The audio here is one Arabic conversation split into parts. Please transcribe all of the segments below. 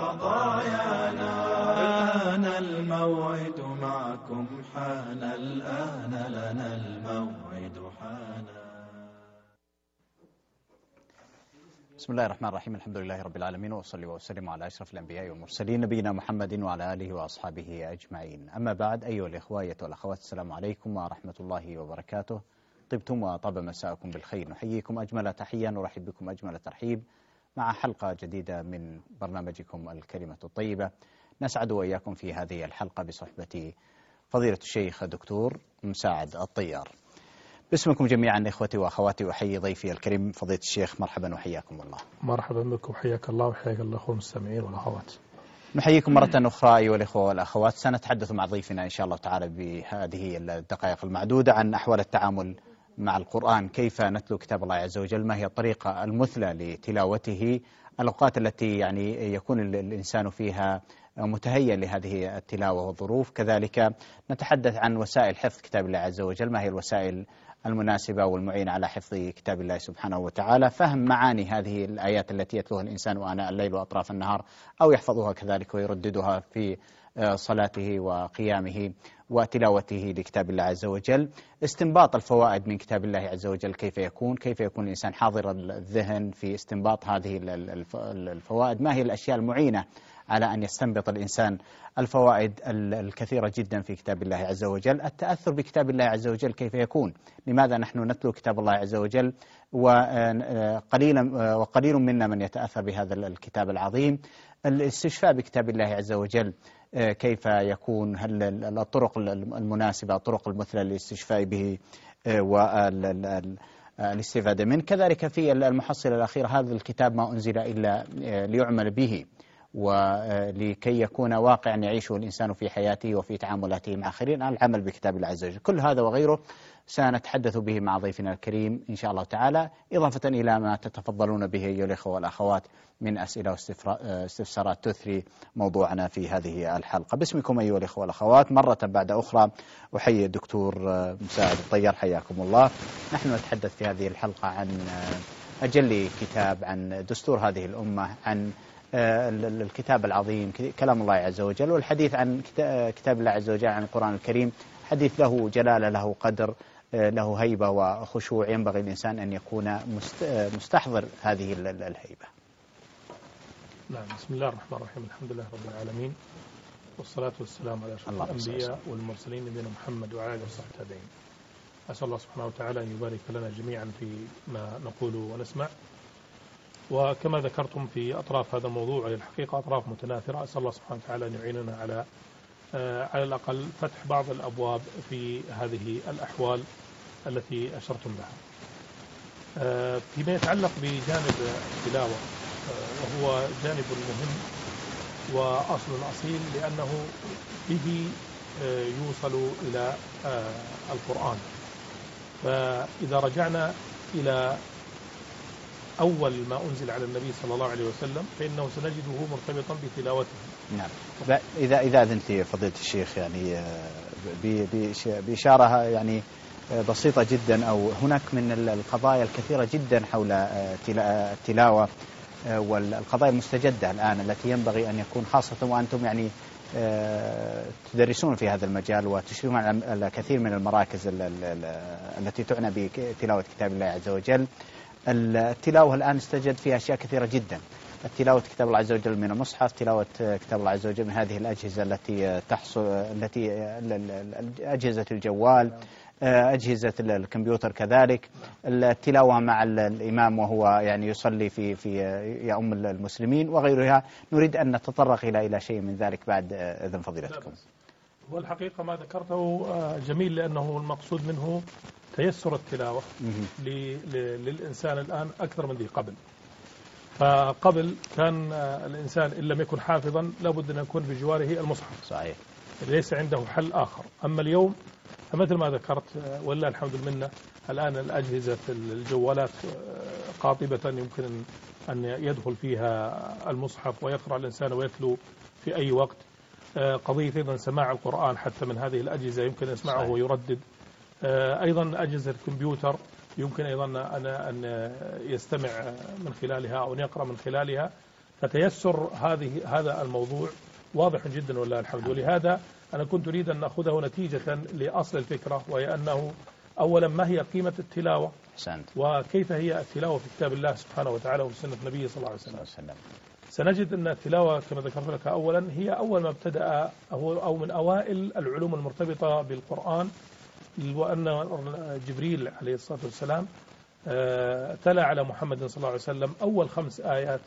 قضايانا الآن الموعد معكم حان الآن لنا الموعد حان. بسم الله الرحمن الرحيم الحمد لله رب العالمين وأصلي وأسلم على أشرف الأنبياء والمرسلين نبينا محمد وعلى آله وأصحابه أجمعين. أما بعد أيها الإخوة والأخوات السلام عليكم ورحمة الله وبركاته. طبتم وطاب مساءكم بالخير. نحييكم أجمل تحية نرحب بكم أجمل ترحيب. مع حلقة جديدة من برنامجكم الكلمة الطيبة. نسعد وإياكم في هذه الحلقة بصحبة فضيلة الشيخ الدكتور مساعد الطيار. باسمكم جميعا إخوتي وأخواتي أحيي ضيفي الكريم فضيلة الشيخ. مرحبا وحياكم الله. مرحبا بكم. حياك الله وحياك الله اخوة المستمعين والأخوات. نحييكم مرة أخرى أيها الإخوة والأخوات. سنتحدث مع ضيفنا إن شاء الله تعالى بهذه الدقائق المعدودة عن أحوال التعامل مع القرآن كيف نتلو كتاب الله عز وجل؟ ما هي الطريقة المثلى لتلاوته؟ الأوقات التي يعني يكون الإنسان فيها متهيئ لهذه التلاوة والظروف. كذلك نتحدث عن وسائل حفظ كتاب الله عز وجل. ما هي الوسائل المناسبة والمعينة على حفظ كتاب الله سبحانه وتعالى؟ فهم معاني هذه الآيات التي يتلوها الإنسان آناء الليل وأطراف النهار أو يحفظها كذلك ويرددها في صلاته وقيامه وتلاوته لكتاب الله عز وجل. استنباط الفوائد من كتاب الله عز وجل كيف يكون؟ كيف يكون الإنسان حاضر الذهن في استنباط هذه الفوائد؟ ما هي الأشياء المعينة على أن يستنبط الإنسان الفوائد الكثيرة جدا في كتاب الله عز وجل. التأثر بكتاب الله عز وجل كيف يكون؟ لماذا نحن نتلو كتاب الله عز وجل؟ وقليلا وقليل منا من يتأثر بهذا الكتاب العظيم. الاستشفاء بكتاب الله عز وجل كيف يكون؟ هل الطرق المناسبة الطرق المثلى للاستشفاء به والاستفادة منه؟ كذلك في المحصلة الأخيرة هذا الكتاب ما أنزل إلا ليعمل به. ولكي يكون واقعا يعيشه الإنسان في حياته وفي تعاملاته مع آخرين العمل بكتاب الله عز وجل. كل هذا وغيره سنتحدث به مع ضيفنا الكريم إن شاء الله تعالى. إضافة إلى ما تتفضلون به أيها الإخوة والأخوات من أسئلة واستفسارات تثري موضوعنا في هذه الحلقة. باسمكم أيها الإخوة والأخوات. مرة بعد أخرى أحيي الدكتور مساعد الطيار. حياكم الله. نحن نتحدث في هذه الحلقة عن أجل كتاب عن دستور هذه الأمة عن الكتاب العظيم كلام الله عز وجل والحديث عن كتاب الله عز وجل عن القرآن الكريم. حديث له جلالة له قدر له هيبة وخشوع. ينبغي الإنسان أن يكون مستحضر هذه الهيبة. نعم بسم الله الرحمن الرحيم. الحمد لله رب العالمين. والصلاة والسلام على أشرف الأنبياء والمرسلين نبينا محمد وعلى آله وصحبه التابعين أسأل الله سبحانه وتعالى أن يبارك لنا جميعا في ما نقول ونسمع. وكما ذكرتم في أطراف هذا الموضوع الحقيقة أطراف متناثرة. أسأل الله سبحانه وتعالى أن يعيننا على على الأقل فتح بعض الأبواب في هذه الأحوال التي أشرتم لها. فيما يتعلق بجانب التلاوة وهو جانب مهم وأصل أصيل لأنه به يوصل إلى القرآن. فإذا رجعنا إلى أول ما أنزل على النبي صلى الله عليه وسلم فإنه سنجده مرتبطا بتلاوته. نعم. إذا إذا أذنت فضيلة الشيخ يعني بإشارة يعني بسيطة جدا أو هناك من القضايا الكثيرة جدا حول التلاوة والقضايا المستجدة الآن التي ينبغي أن يكون خاصة وأنتم يعني تدرسون في هذا المجال وتشرفون على الكثير من المراكز التي تعنى بتلاوة كتاب الله عز وجل. التلاوة الآن استجد فيها أشياء كثيرة جدا. تلاوة كتاب الله عز وجل من المصحف تلاوة كتاب الله عز وجل من هذه الأجهزة التي تحصل التي أجهزة الجوال أجهزة الكمبيوتر كذلك. التلاوة مع الإمام وهو يعني يصلي في في يؤم المسلمين وغيرها. نريد أن نتطرق إلى إلى شيء من ذلك بعد إذن فضيلتكم. والحقيقة ما ذكرته جميل لأنه المقصود منه تيسر التلاوة للإنسان الآن أكثر من ذي قبل. فقبل كان الإنسان إن لم يكن حافظا لابد أن يكون بجواره المصحف. صحيح. ليس عنده حل آخر. أما اليوم فمثل ما ذكرت ولله الحمد المنة الآن الأجهزة الجوالات قاطبة يمكن أن يدخل فيها المصحف ويقرأ الإنسان ويتلو في أي وقت. قضية أيضا سماع القرآن حتى من هذه الأجهزة يمكن يسمعه صحيح. ويردد. أيضا أجهزة الكمبيوتر يمكن أيضا أن أن يستمع من خلالها أو يقرأ من خلالها. فتيسر هذه هذا الموضوع واضح جدا ولله الحمد. ولهذا أنا كنت أريد أن نأخذه نتيجة لأصل الفكرة وهي أنه أولا ما هي قيمة التلاوة؟ أحسنت. وكيف هي التلاوة في كتاب الله سبحانه وتعالى وفي سنة النبي صلى الله عليه وسلم؟ سنجد أن التلاوة كما ذكرت لك أولا هي أول ما ابتدأ أو من أوائل العلوم المرتبطة بالقرآن. وأن جبريل عليه الصلاة والسلام آه، تلا على محمد صلى الله عليه وسلم أول خمس آيات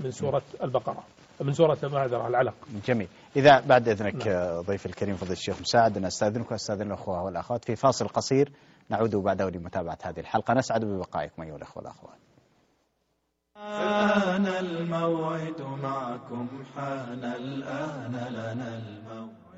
من سورة البقرة من سورة معذرة العلق. جميل. إذا بعد إذنك آه، ضيف الكريم فضيلة الشيخ مساعد أنا أستاذنك وأستأذن الأخوة والأخوات في فاصل قصير. نعود بعده لمتابعة هذه الحلقة. نسعد ببقائكم أيها الأخوة والأخوات. حان الموعد معكم حان الآن لنا الموعد.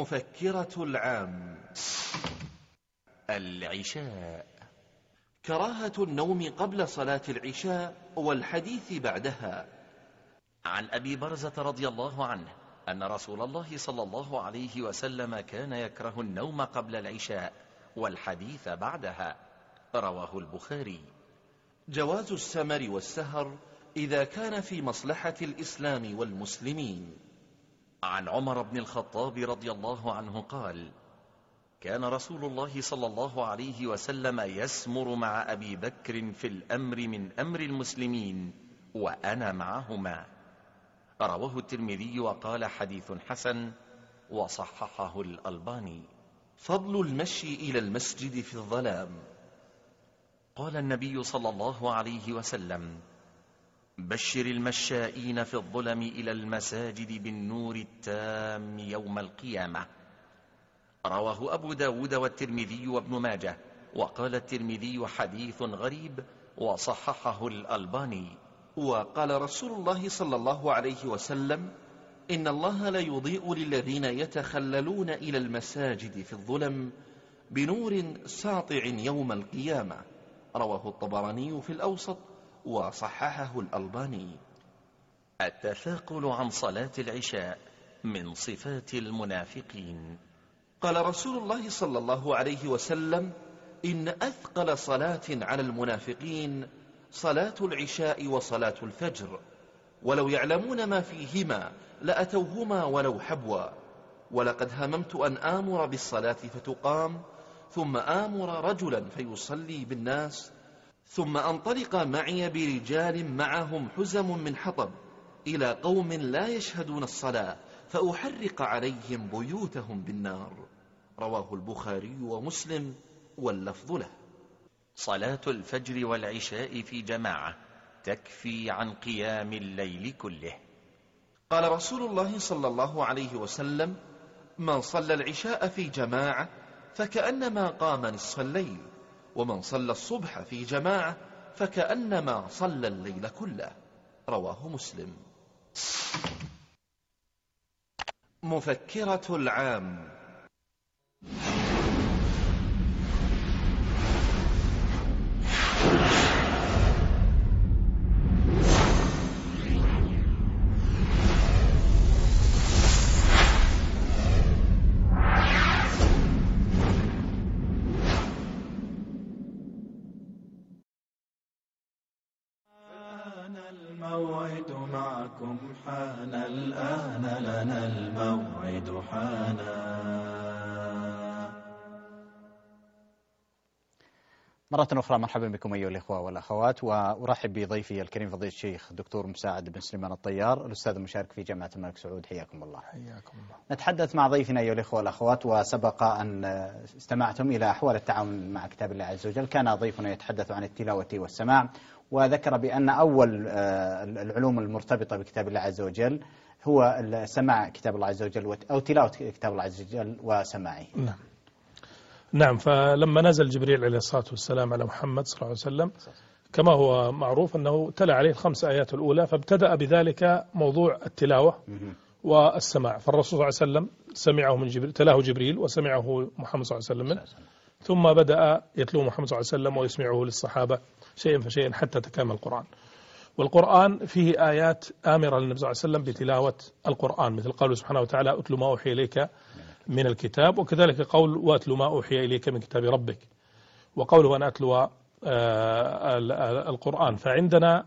مفكرة العام. العشاء. كراهة النوم قبل صلاة العشاء والحديث بعدها. عن أبي برزة رضي الله عنه أن رسول الله صلى الله عليه وسلم كان يكره النوم قبل العشاء والحديث بعدها. رواه البخاري. جواز السمر والسهر إذا كان في مصلحة الإسلام والمسلمين. عن عمر بن الخطاب رضي الله عنه قال كان رسول الله صلى الله عليه وسلم يسمر مع أبي بكر في الأمر من أمر المسلمين وأنا معهما. رواه الترمذي وقال حديث حسن وصححه الألباني. فضل المشي إلى المسجد في الظلام. قال النبي صلى الله عليه وسلم بشر المشائين في الظلم إلى المساجد بالنور التام يوم القيامة. رواه أبو داود والترمذي وابن ماجه. وقال الترمذي حديث غريب وصححه الألباني. وقال رسول الله صلى الله عليه وسلم إن الله ليضيء للذين يتخللون إلى المساجد في الظلم بنور ساطع يوم القيامة. رواه الطبراني في الأوسط. وصححه الألباني. التثاقل عن صلاة العشاء من صفات المنافقين. قال رسول الله صلى الله عليه وسلم إن أثقل صلاة على المنافقين صلاة العشاء وصلاة الفجر. ولو يعلمون ما فيهما لأتوهما ولو حبوا. ولقد هممت أن آمر بالصلاة فتقام ثم آمر رجلا فيصلي بالناس ثم أنطلق معي برجال معهم حزم من حطب إلى قوم لا يشهدون الصلاة فأحرق عليهم بيوتهم بالنار. رواه البخاري ومسلم واللفظ له. صلاة الفجر والعشاء في جماعة تكفي عن قيام الليل كله. قال رسول الله صلى الله عليه وسلم من صلى العشاء في جماعة فكأنما قام نصف الليل ومن صلى الصبح في جماعة فكأنما صلى الليل كله. رواه مسلم. مفكرة العام. الموعد حانا مرة أخرى مرحبا بكم أيها الإخوة والأخوات وأرحب بضيفي الكريم فضيلة الشيخ دكتور مساعد بن سليمان الطيار الأستاذ المشارك في جامعة الملك سعود. حياكم الله. حياكم الله. نتحدث مع ضيفنا أيها الإخوة والأخوات وسبق أن استمعتم إلى أحوال التعامل مع كتاب الله عز وجل. كان ضيفنا يتحدث عن التلاوة والسماع وذكر بأن أول آه، العلوم المرتبطة بكتاب الله عز وجل هو سماع كتاب الله عز وجل أو تلاوة كتاب الله عز وجل وسماعه. نعم. نعم فلما نزل جبريل عليه الصلاة والسلام على محمد صلى الله عليه وسلم كما هو معروف أنه تلا عليه الخمس آيات الأولى فابتدأ بذلك موضوع التلاوة والسماع. فالرسول صلى الله عليه وسلم سمعه من جبريل تلاه جبريل وسمعه محمد صلى الله عليه وسلم منه. ثم بدأ يتلو محمد صلى الله عليه وسلم ويسمعه للصحابة شيئا فشيئا حتى تكامل القرآن. والقرآن فيه آيات آمرة للنبي صلى الله عليه وسلم بتلاوة القرآن مثل قوله سبحانه وتعالى أتل ما أوحي إليك من الكتاب. وكذلك قول وأتل ما أوحي إليك من كتاب ربك. وقوله أن أتلو آه، القرآن. فعندنا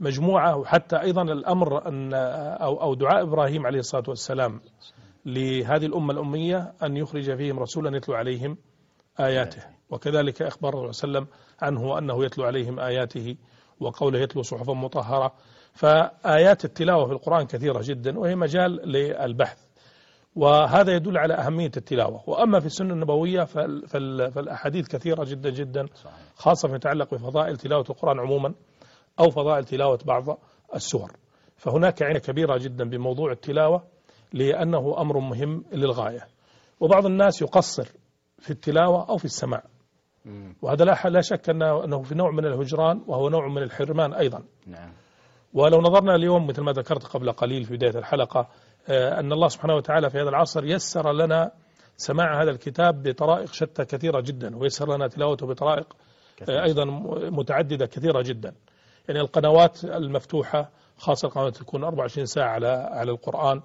مجموعة وحتى أيضا الأمر أن أو أو دعاء إبراهيم عليه الصلاة والسلام لهذه الأمة الأمية أن يخرج فيهم رسولا يتلو عليهم آياته. وكذلك أخبر صلى الله عليه وسلم عنه أنه يتلو عليهم آياته وقوله يتلو صحفا مطهرة. فآيات التلاوة في القرآن كثيرة جدا وهي مجال للبحث. وهذا يدل على أهمية التلاوة. وأما في السنة النبوية فالأحاديث كثيرة جدا جدا خاصة فيما يتعلق بفضائل تلاوة القرآن عموما أو فضائل تلاوة بعض السور. فهناك عناية كبيرة جدا بموضوع التلاوة لأنه أمر مهم للغاية. وبعض الناس يقصر في التلاوة أو في السماع. وهذا لا شك أنه في نوع من الهجران وهو نوع من الحرمان أيضا. نعم. ولو نظرنا اليوم مثل ما ذكرت قبل قليل في بداية الحلقة آه، أن الله سبحانه وتعالى في هذا العصر يسر لنا سماع هذا الكتاب بطرائق شتى كثيرة جدا ويسر لنا تلاوته بطرائق آه، أيضا متعددة كثيرة جدا. يعني القنوات المفتوحة خاصة القنوات تكون 24 ساعة على على القرآن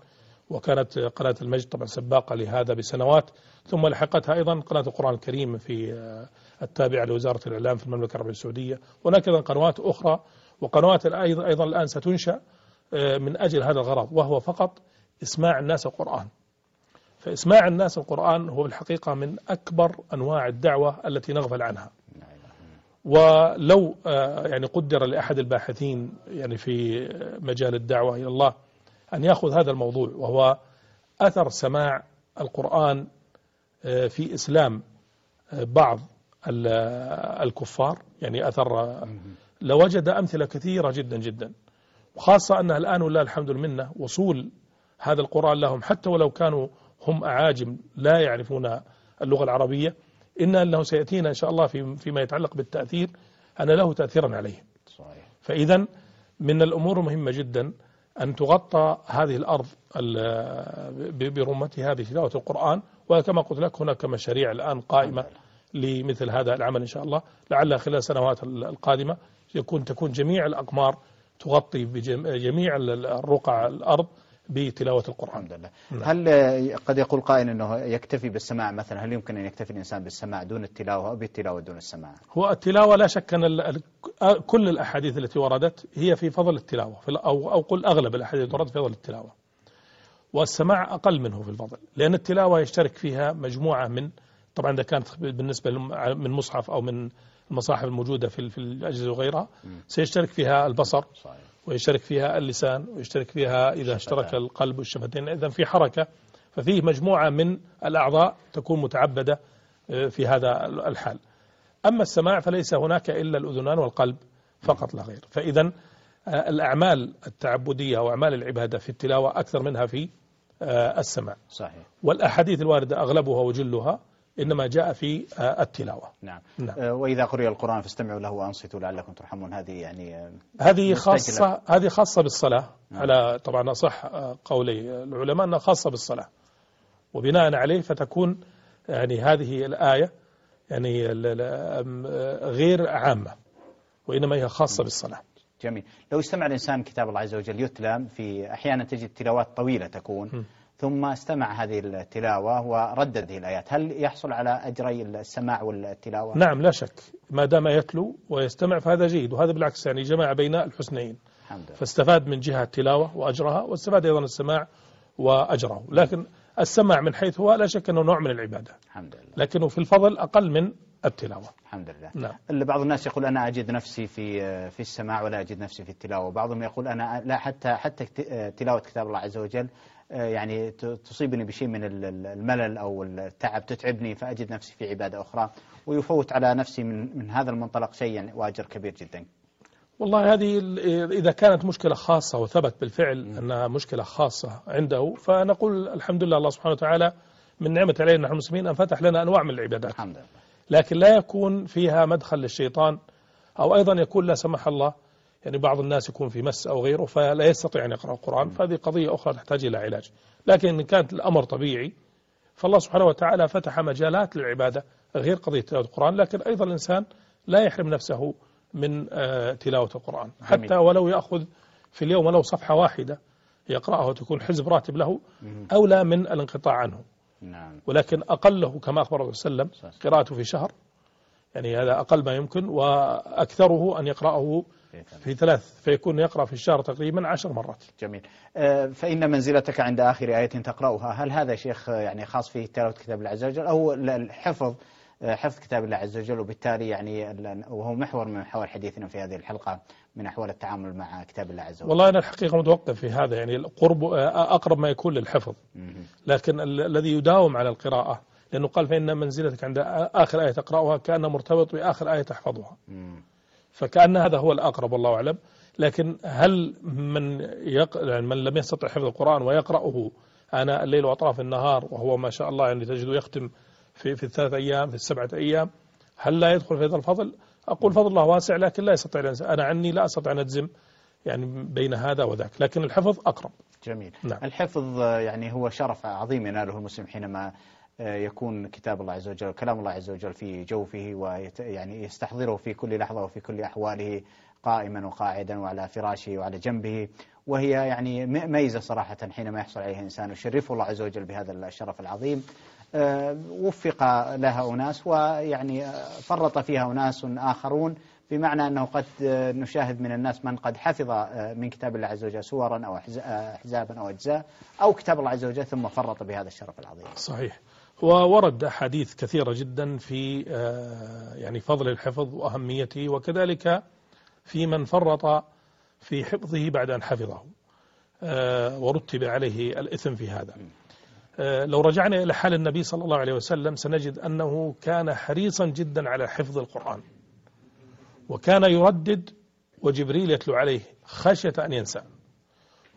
وكانت قناة المجد طبعا سباقة لهذا بسنوات ثم لحقتها أيضا قناة القرآن الكريم في آه، التابعة لوزارة الإعلام في المملكة العربية السعودية. هناك أيضا قنوات أخرى وقنوات أيضا الآن ستنشأ من أجل هذا الغرض وهو فقط إسماع الناس القرآن. فإسماع الناس القرآن هو بالحقيقة من أكبر أنواع الدعوة التي نغفل عنها. ولو آه، يعني قدر لأحد الباحثين يعني في مجال الدعوة إلى الله أن يأخذ هذا الموضوع وهو أثر سماع القرآن آه، في إسلام آه، بعض الكفار يعني أثر لوجد أمثلة كثيرة جدا جدا وخاصة أنها الآن ولله الحمد المنة وصول هذا القرآن لهم حتى ولو كانوا هم أعاجم لا يعرفون اللغة العربية إن أنه سيأتينا إن شاء الله في فيما يتعلق بالتأثير أن له تأثيرا عليهم فإذا من الأمور المهمة جدا أن تغطى هذه الأرض برمتها بتلاوة القرآن وكما قلت لك هناك مشاريع الآن قائمة لمثل هذا العمل إن شاء الله. لعل خلال السنوات القادمة يكون تكون جميع الأقمار تغطي بجميع الرقع الأرض بتلاوة القرآن. الحمد لله. نعم. هل قد يقول قائل أنه يكتفي بالسماع مثلا؟ هل يمكن أن يكتفي الإنسان بالسماع دون التلاوة أو بالتلاوة دون السماع؟ هو التلاوة لا شك أن كل الأحاديث التي وردت هي في فضل التلاوة أو, أو قل أغلب الأحاديث التي وردت في فضل التلاوة. والسماع أقل منه في الفضل لأن التلاوة يشترك فيها مجموعة من طبعا إذا كانت بالنسبة من مصحف أو من المصاحف الموجودة في في الأجهزة وغيرها سيشترك فيها البصر صحيح. ويشترك فيها اللسان ويشترك فيها إذا اشترك القلب والشفتين إذا في حركة ففيه مجموعة من الأعضاء تكون متعبدة آه، في هذا الحال. أما السماع فليس هناك إلا الأذنان والقلب فقط لا غير. فإذا آه، الأعمال التعبدية وأعمال العبادة في التلاوة أكثر منها في آه، السماع. صحيح. والأحاديث الواردة أغلبها وجلها إنما جاء في آه، التلاوة. نعم, نعم. آه، وإذا قرئ القرآن فاستمعوا له وأنصتوا لعلكم ترحمون. هذه يعني آه، هذه خاصة هذه خاصة بالصلاة. نعم. على طبعا صح قولي العلماء أنها خاصة بالصلاة. وبناء عليه فتكون يعني هذه الآية يعني غير عامة وإنما هي خاصة بالصلاة. جميل. لو استمع الإنسان كتاب الله عز وجل يتلى في أحيانا تجد تلاوات طويلة تكون. م. ثم استمع هذه التلاوة وردد هذه الآيات. هل يحصل على أجري السماع والتلاوة؟ نعم لا شك. ما دام يتلو ويستمع فهذا جيد وهذا بالعكس يعني جمع بين الحسنين الحمد لله. فاستفاد من جهة التلاوة وأجرها واستفاد أيضا السماع وأجره. لكن السماع من حيث هو لا شك أنه نوع من العبادة. الحمد لله. لكنه في الفضل أقل من التلاوة. الحمد لله. نعم. بعض الناس يقول أنا أجد نفسي في في السماع ولا أجد نفسي في التلاوة. وبعضهم يقول أنا لا حتى حتى تلاوة كتاب الله عز وجل يعني تصيبني بشيء من الملل أو التعب تتعبني فأجد نفسي في عبادة أخرى ويفوت على نفسي من, من هذا المنطلق شيء يعني وأجر كبير جدا. والله هذه إذا كانت مشكلة خاصة وثبت بالفعل أنها مشكلة خاصة عنده فنقول الحمد لله الله سبحانه وتعالى من نعمة علينا نحن المسلمين أن فتح لنا أنواع من العبادات. الحمد لله. لكن لا يكون فيها مدخل للشيطان أو أيضا يكون لا سمح الله يعني بعض الناس يكون في مس أو غيره فلا يستطيع أن يقرأ القرآن فهذه قضية أخرى تحتاج إلى علاج. لكن إن كانت الأمر طبيعي فالله سبحانه وتعالى فتح مجالات للعبادة غير قضية تلاوة القرآن لكن أيضا الإنسان لا يحرم نفسه من آه، تلاوة القرآن. حتى ولو يأخذ في اليوم ولو صفحة واحدة يقرأها وتكون حزب راتب له أولى من الانقطاع عنه. نعم. ولكن أقله كما أخبر الرسول صلى الله عليه وسلم قراءته في شهر يعني هذا أقل ما يمكن وأكثره أن يقرأه في ثلاث فيكون يقرأ في الشهر تقريبا عشر مرات. جميل. آه، فإن منزلتك عند آخر آية تقرأها هل هذا شيخ آه، يعني خاص في تلاوة كتاب الله عز وجل أو الحفظ آه، حفظ كتاب الله عز وجل وبالتالي يعني وهو محور من محور حديثنا في هذه الحلقة من أحوال التعامل مع كتاب الله عز وجل؟ والله أنا الحقيقة متوقف في هذا يعني القرب أقرب ما يكون للحفظ. لكن ال- الذي يداوم على القراءة لأنه قال فإن منزلتك عند آخر آية تقرأها كأن مرتبط بآخر آية تحفظها. فكأن هذا هو الأقرب والله أعلم لكن هل من يق... يعني من لم يستطع حفظ القرآن ويقرأه آناء الليل وأطراف النهار وهو ما شاء الله يعني تجده يختم في في الثلاث أيام في السبعة أيام هل لا يدخل في هذا الفضل؟ أقول فضل الله واسع لكن لا يستطيع الإنسان أنا عني لا أستطيع أن أجزم يعني بين هذا وذاك لكن الحفظ أقرب جميل نعم. الحفظ يعني هو شرف عظيم يناله المسلم حينما يكون كتاب الله عز وجل كلام الله عز وجل في جوفه ويعني يستحضره في كل لحظة وفي كل أحواله قائما وقاعدا وعلى فراشه وعلى جنبه. وهي يعني ميزة صراحة حينما يحصل عليها إنسان يشرفه الله عز وجل بهذا الشرف العظيم. آه، وفق لها أناس ويعني آه، فرط فيها أناس آخرون بمعنى أنه قد آه، نشاهد من الناس من قد حفظ آه، من كتاب الله عز وجل سورا أو أحز- آه، أحزابا أو أجزاء أو كتاب الله عز وجل ثم فرط بهذا الشرف العظيم. صحيح. وورد أحاديث كثيرة جدا في آه، يعني فضل الحفظ وأهميته وكذلك في من فرط في حفظه بعد أن حفظه آه، ورتب عليه الإثم في هذا. آه، لو رجعنا إلى حال النبي صلى الله عليه وسلم سنجد أنه كان حريصا جدا على حفظ القرآن. وكان يردد وجبريل يتلو عليه خشية أن ينسى.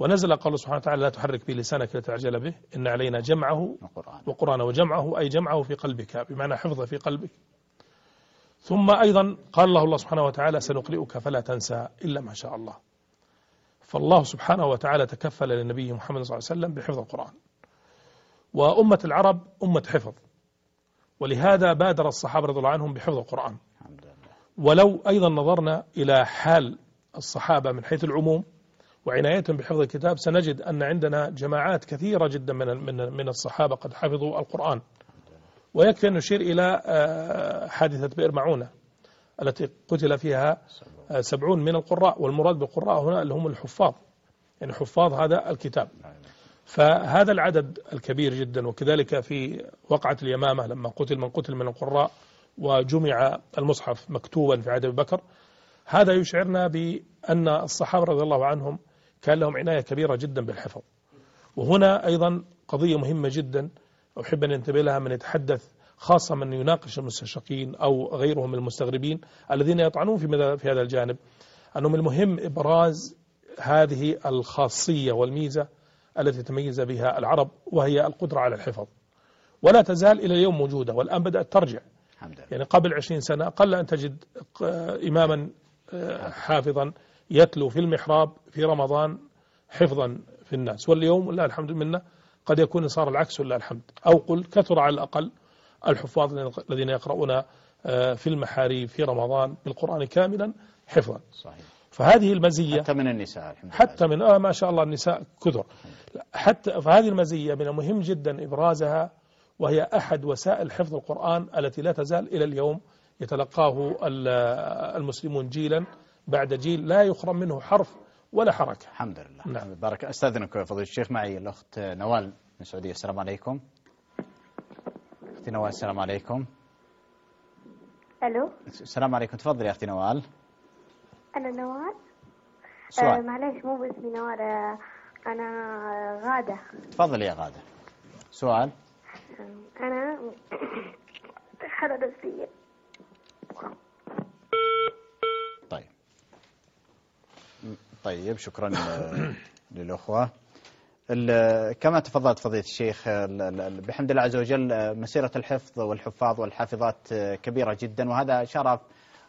ونزل قال سبحانه وتعالى لا تحرك به لسانك لتعجل به إن علينا جمعه القرآن. وقرآن وجمعه أي جمعه في قلبك بمعنى حفظه في قلبك. ثم أيضا قال له الله سبحانه وتعالى سنقرئك فلا تنسى إلا ما شاء الله. فالله سبحانه وتعالى تكفل للنبي محمد صلى الله عليه وسلم بحفظ القرآن. وأمة العرب أمة حفظ. ولهذا بادر الصحابة رضي الله عنهم بحفظ القرآن. ولو أيضا نظرنا إلى حال الصحابة من حيث العموم وعنايتهم بحفظ الكتاب سنجد أن عندنا جماعات كثيرة جدا من من من الصحابة قد حفظوا القرآن. ويكفي أن نشير إلى آه، حادثة بئر معونة التي قتل فيها آه، سبعون من القراء والمراد بالقراء هنا اللي هم الحفاظ. يعني حفاظ هذا الكتاب. فهذا العدد الكبير جدا وكذلك في وقعة اليمامة لما قتل من قتل من القراء وجمع المصحف مكتوبا في عهد أبي بكر. هذا يشعرنا بأن الصحابة رضي الله عنهم كان لهم عناية كبيرة جدا بالحفظ. وهنا أيضا قضية مهمة جدا أحب أن ينتبه لها من يتحدث خاصة من يناقش المستشرقين أو غيرهم المستغربين الذين يطعنون في في هذا الجانب. أنه من المهم إبراز هذه الخاصية والميزة التي تميز بها العرب وهي القدرة على الحفظ. ولا تزال إلى اليوم موجودة والآن بدأت ترجع. يعني قبل عشرين سنة قل أن تجد إماما آه، حافظا. يتلو في المحراب في رمضان حفظا في الناس. واليوم لا الحمد منا قد يكون صار العكس ولله الحمد. أو قل كثر على الأقل الحفاظ الذين يقرؤون آه، في المحاريب في رمضان بالقرآن كاملا حفظا. صحيح. فهذه المزية حتى من النساء الحمد حتى من آه ما شاء الله النساء كثر. حتى فهذه المزية من المهم جدا إبرازها وهي أحد وسائل حفظ القرآن التي لا تزال إلى اليوم يتلقاه ال- المسلمون جيلا. بعد جيل لا يخرم منه حرف ولا حركة. الحمد لله. نعم. بارك استاذنك فضيلة الشيخ معي الأخت نوال من السعودية. السلام عليكم. أختي نوال السلام عليكم. ألو؟ السلام عليكم. تفضلي يا أختي نوال. أنا نوال. آه سؤال معليش مو باسمي نوال. آه أنا غادة. تفضلي يا غادة. سؤال. أنا حالة نفسية طيب شكرا للأخوة. كما تفضلت فضيلة الشيخ ال- ال- بحمد الله عز وجل مسيرة الحفظ والحفاظ والحافظات كبيرة جدا وهذا شرف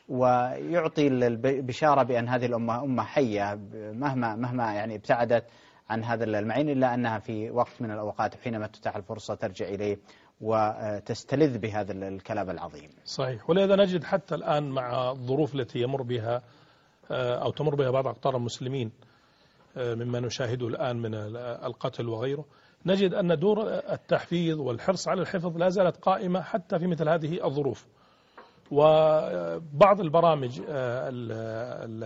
ويعطي البشارة بأن هذه الأمة أمة حية مهما مهما يعني ابتعدت عن هذا المعين إلا أنها في وقت من الأوقات حينما تتاح الفرصة ترجع إليه وتستلذ بهذا الكلام العظيم. صحيح. ولذا نجد حتى الآن مع الظروف التي يمر بها أو تمر بها بعض أقطار المسلمين آه، مما نشاهده الآن من القتل وغيره. نجد أن دور التحفيظ والحرص على الحفظ لا زالت قائمة حتى في مثل هذه الظروف. وبعض البرامج آه،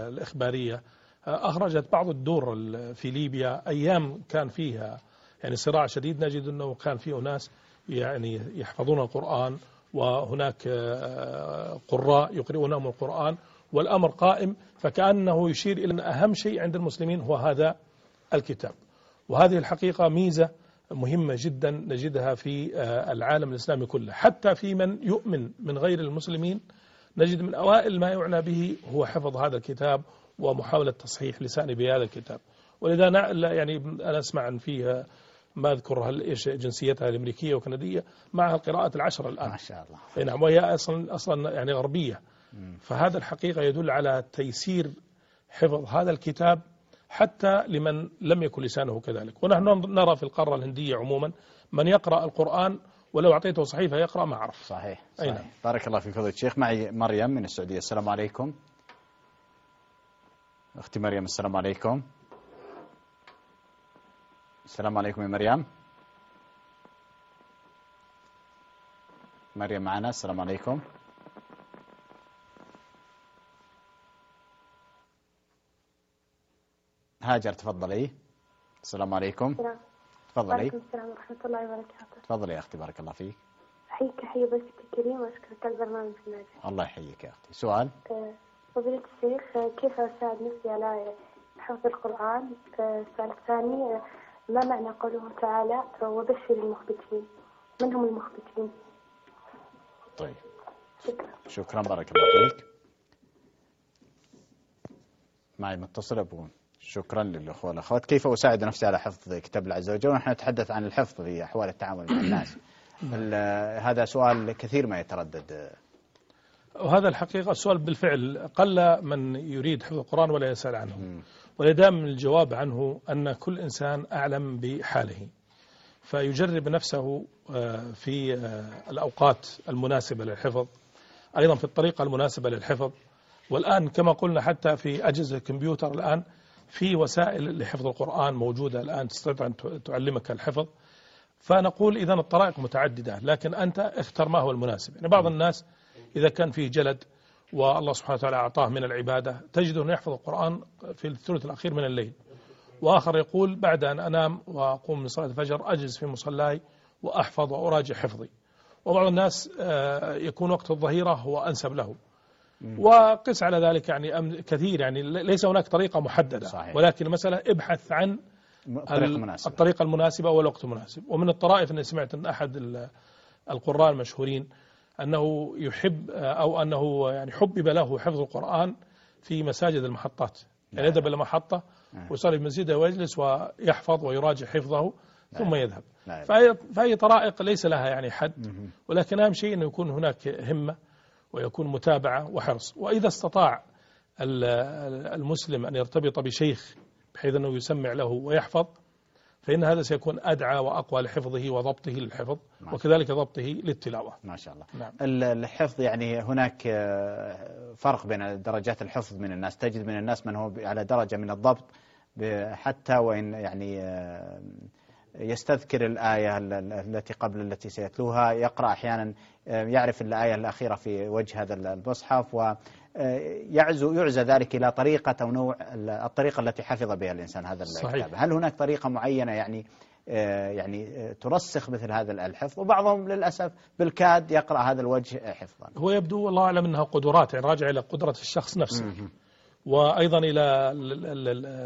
الإخبارية أخرجت بعض الدور في ليبيا أيام كان فيها يعني صراع شديد نجد أنه كان فيه ناس يعني يحفظون القرآن وهناك آه، قراء يقرؤونهم القرآن والأمر قائم فكأنه يشير إلى أن أهم شيء عند المسلمين هو هذا الكتاب. وهذه الحقيقة ميزة مهمة جدا نجدها في آه، العالم الإسلامي كله. حتى في من يؤمن من غير المسلمين نجد من أوائل ما يعنى به هو حفظ هذا الكتاب ومحاولة تصحيح لسانه بهذا الكتاب. ولذا يعني أنا أسمع عن فيها ما أذكر هل إيش جنسيتها الأمريكية وكندية معها القراءات العشر الآن. ما شاء الله. نعم وهي أصلا أصلا يعني غربية. فهذا الحقيقة يدل على تيسير حفظ هذا الكتاب حتى لمن لم يكن لسانه كذلك. ونحن نرى في القارة الهندية عموما من يقرأ القرآن ولو أعطيته صحيفة يقرأ ما عرف. صحيح, صحيح. نعم. بارك الله فيك فضيلة الشيخ. معي مريم من السعودية. السلام عليكم. أختي مريم السلام عليكم. السلام عليكم يا مريم. مريم معنا. السلام عليكم. هاجر تفضلي. السلام عليكم. السلام. تفضلي. وعليكم السلام ورحمة الله وبركاته. تفضلي يا أختي بارك الله فيك. أحييك حي ضيفك الكريم وأشكرك على البرنامج الناجح. الله يحييك يا أختي. سؤال؟ أه، فضيلة الشيخ أه، كيف أساعد نفسي على حفظ القرآن؟ أه، السؤال الثاني ما معنى قوله تعالى وبشر المخبتين من هم المخبتين؟ طيب. شكرا. شكرا بارك الله فيك. معي متصل أبو شكرا للأخوة والأخوات. كيف أساعد نفسي على حفظ كتاب الله عز وجل؟ ونحن نتحدث عن الحفظ في أحوال التعامل مع الناس. هذا سؤال كثير ما يتردد. وهذا الحقيقة السؤال بالفعل. قل من يريد حفظ القرآن ولا يسأل عنه. ولذا من الجواب عنه أن كل إنسان أعلم بحاله فيجرب نفسه آه، في آه، الأوقات المناسبة للحفظ أيضا في الطريقة المناسبة للحفظ. والآن كما قلنا حتى في أجهزة الكمبيوتر الآن في وسائل لحفظ القرآن موجودة الآن تستطيع أن تعلمك الحفظ. فنقول إذا الطرائق متعددة لكن أنت اختر ما هو المناسب. يعني بعض الناس إذا كان فيه جلد والله سبحانه وتعالى أعطاه من العبادة تجد أنه يحفظ القرآن في الثلث الأخير من الليل. وآخر يقول بعد أن أنام وأقوم من صلاة الفجر أجلس في مصلاي وأحفظ وأراجع حفظي. وبعض الناس آه، يكون وقت الظهيرة هو أنسب له. وقس على ذلك يعني كثير يعني ليس هناك طريقة محددة صحيح. ولكن المسألة ابحث عن الطريقة المناسبة. الطريقة المناسبة والوقت المناسب ومن الطرائف أني سمعت أن أحد القراء المشهورين أنه يحب أو أنه يعني حبب له حفظ القرآن في مساجد المحطات يعني يذهب إلى محطة نعم. ويصلي في مسجده ويجلس ويحفظ ويراجع حفظه نعم. ثم يذهب نعم. فهي, فهي طرائق ليس لها يعني حد ولكن أهم شيء أنه يكون هناك همة ويكون متابعة وحرص. وإذا استطاع المسلم أن يرتبط بشيخ بحيث أنه يسمع له ويحفظ فإن هذا سيكون أدعى وأقوى لحفظه وضبطه للحفظ وكذلك ضبطه للتلاوة. ما شاء الله. نعم. الحفظ يعني هناك آه، فرق بين درجات الحفظ من الناس. تجد من الناس من هو على درجة من الضبط حتى وإن يعني آه، يستذكر الآية التي قبل التي سيتلوها يقرأ أحيانا آه، يعرف الآية الأخيرة في وجه هذا المصحف ويعزو يعزى ذلك إلى طريقة أو نوع الطريقة التي حفظ بها الإنسان هذا الكتاب. هل هناك طريقة معينة يعني آه، يعني آه، ترسخ مثل هذا الحفظ؟ وبعضهم للأسف بالكاد يقرأ هذا الوجه حفظا. هو يبدو والله أعلم أنها قدرات يعني راجع إلى قدرة الشخص نفسه. وأيضا إلى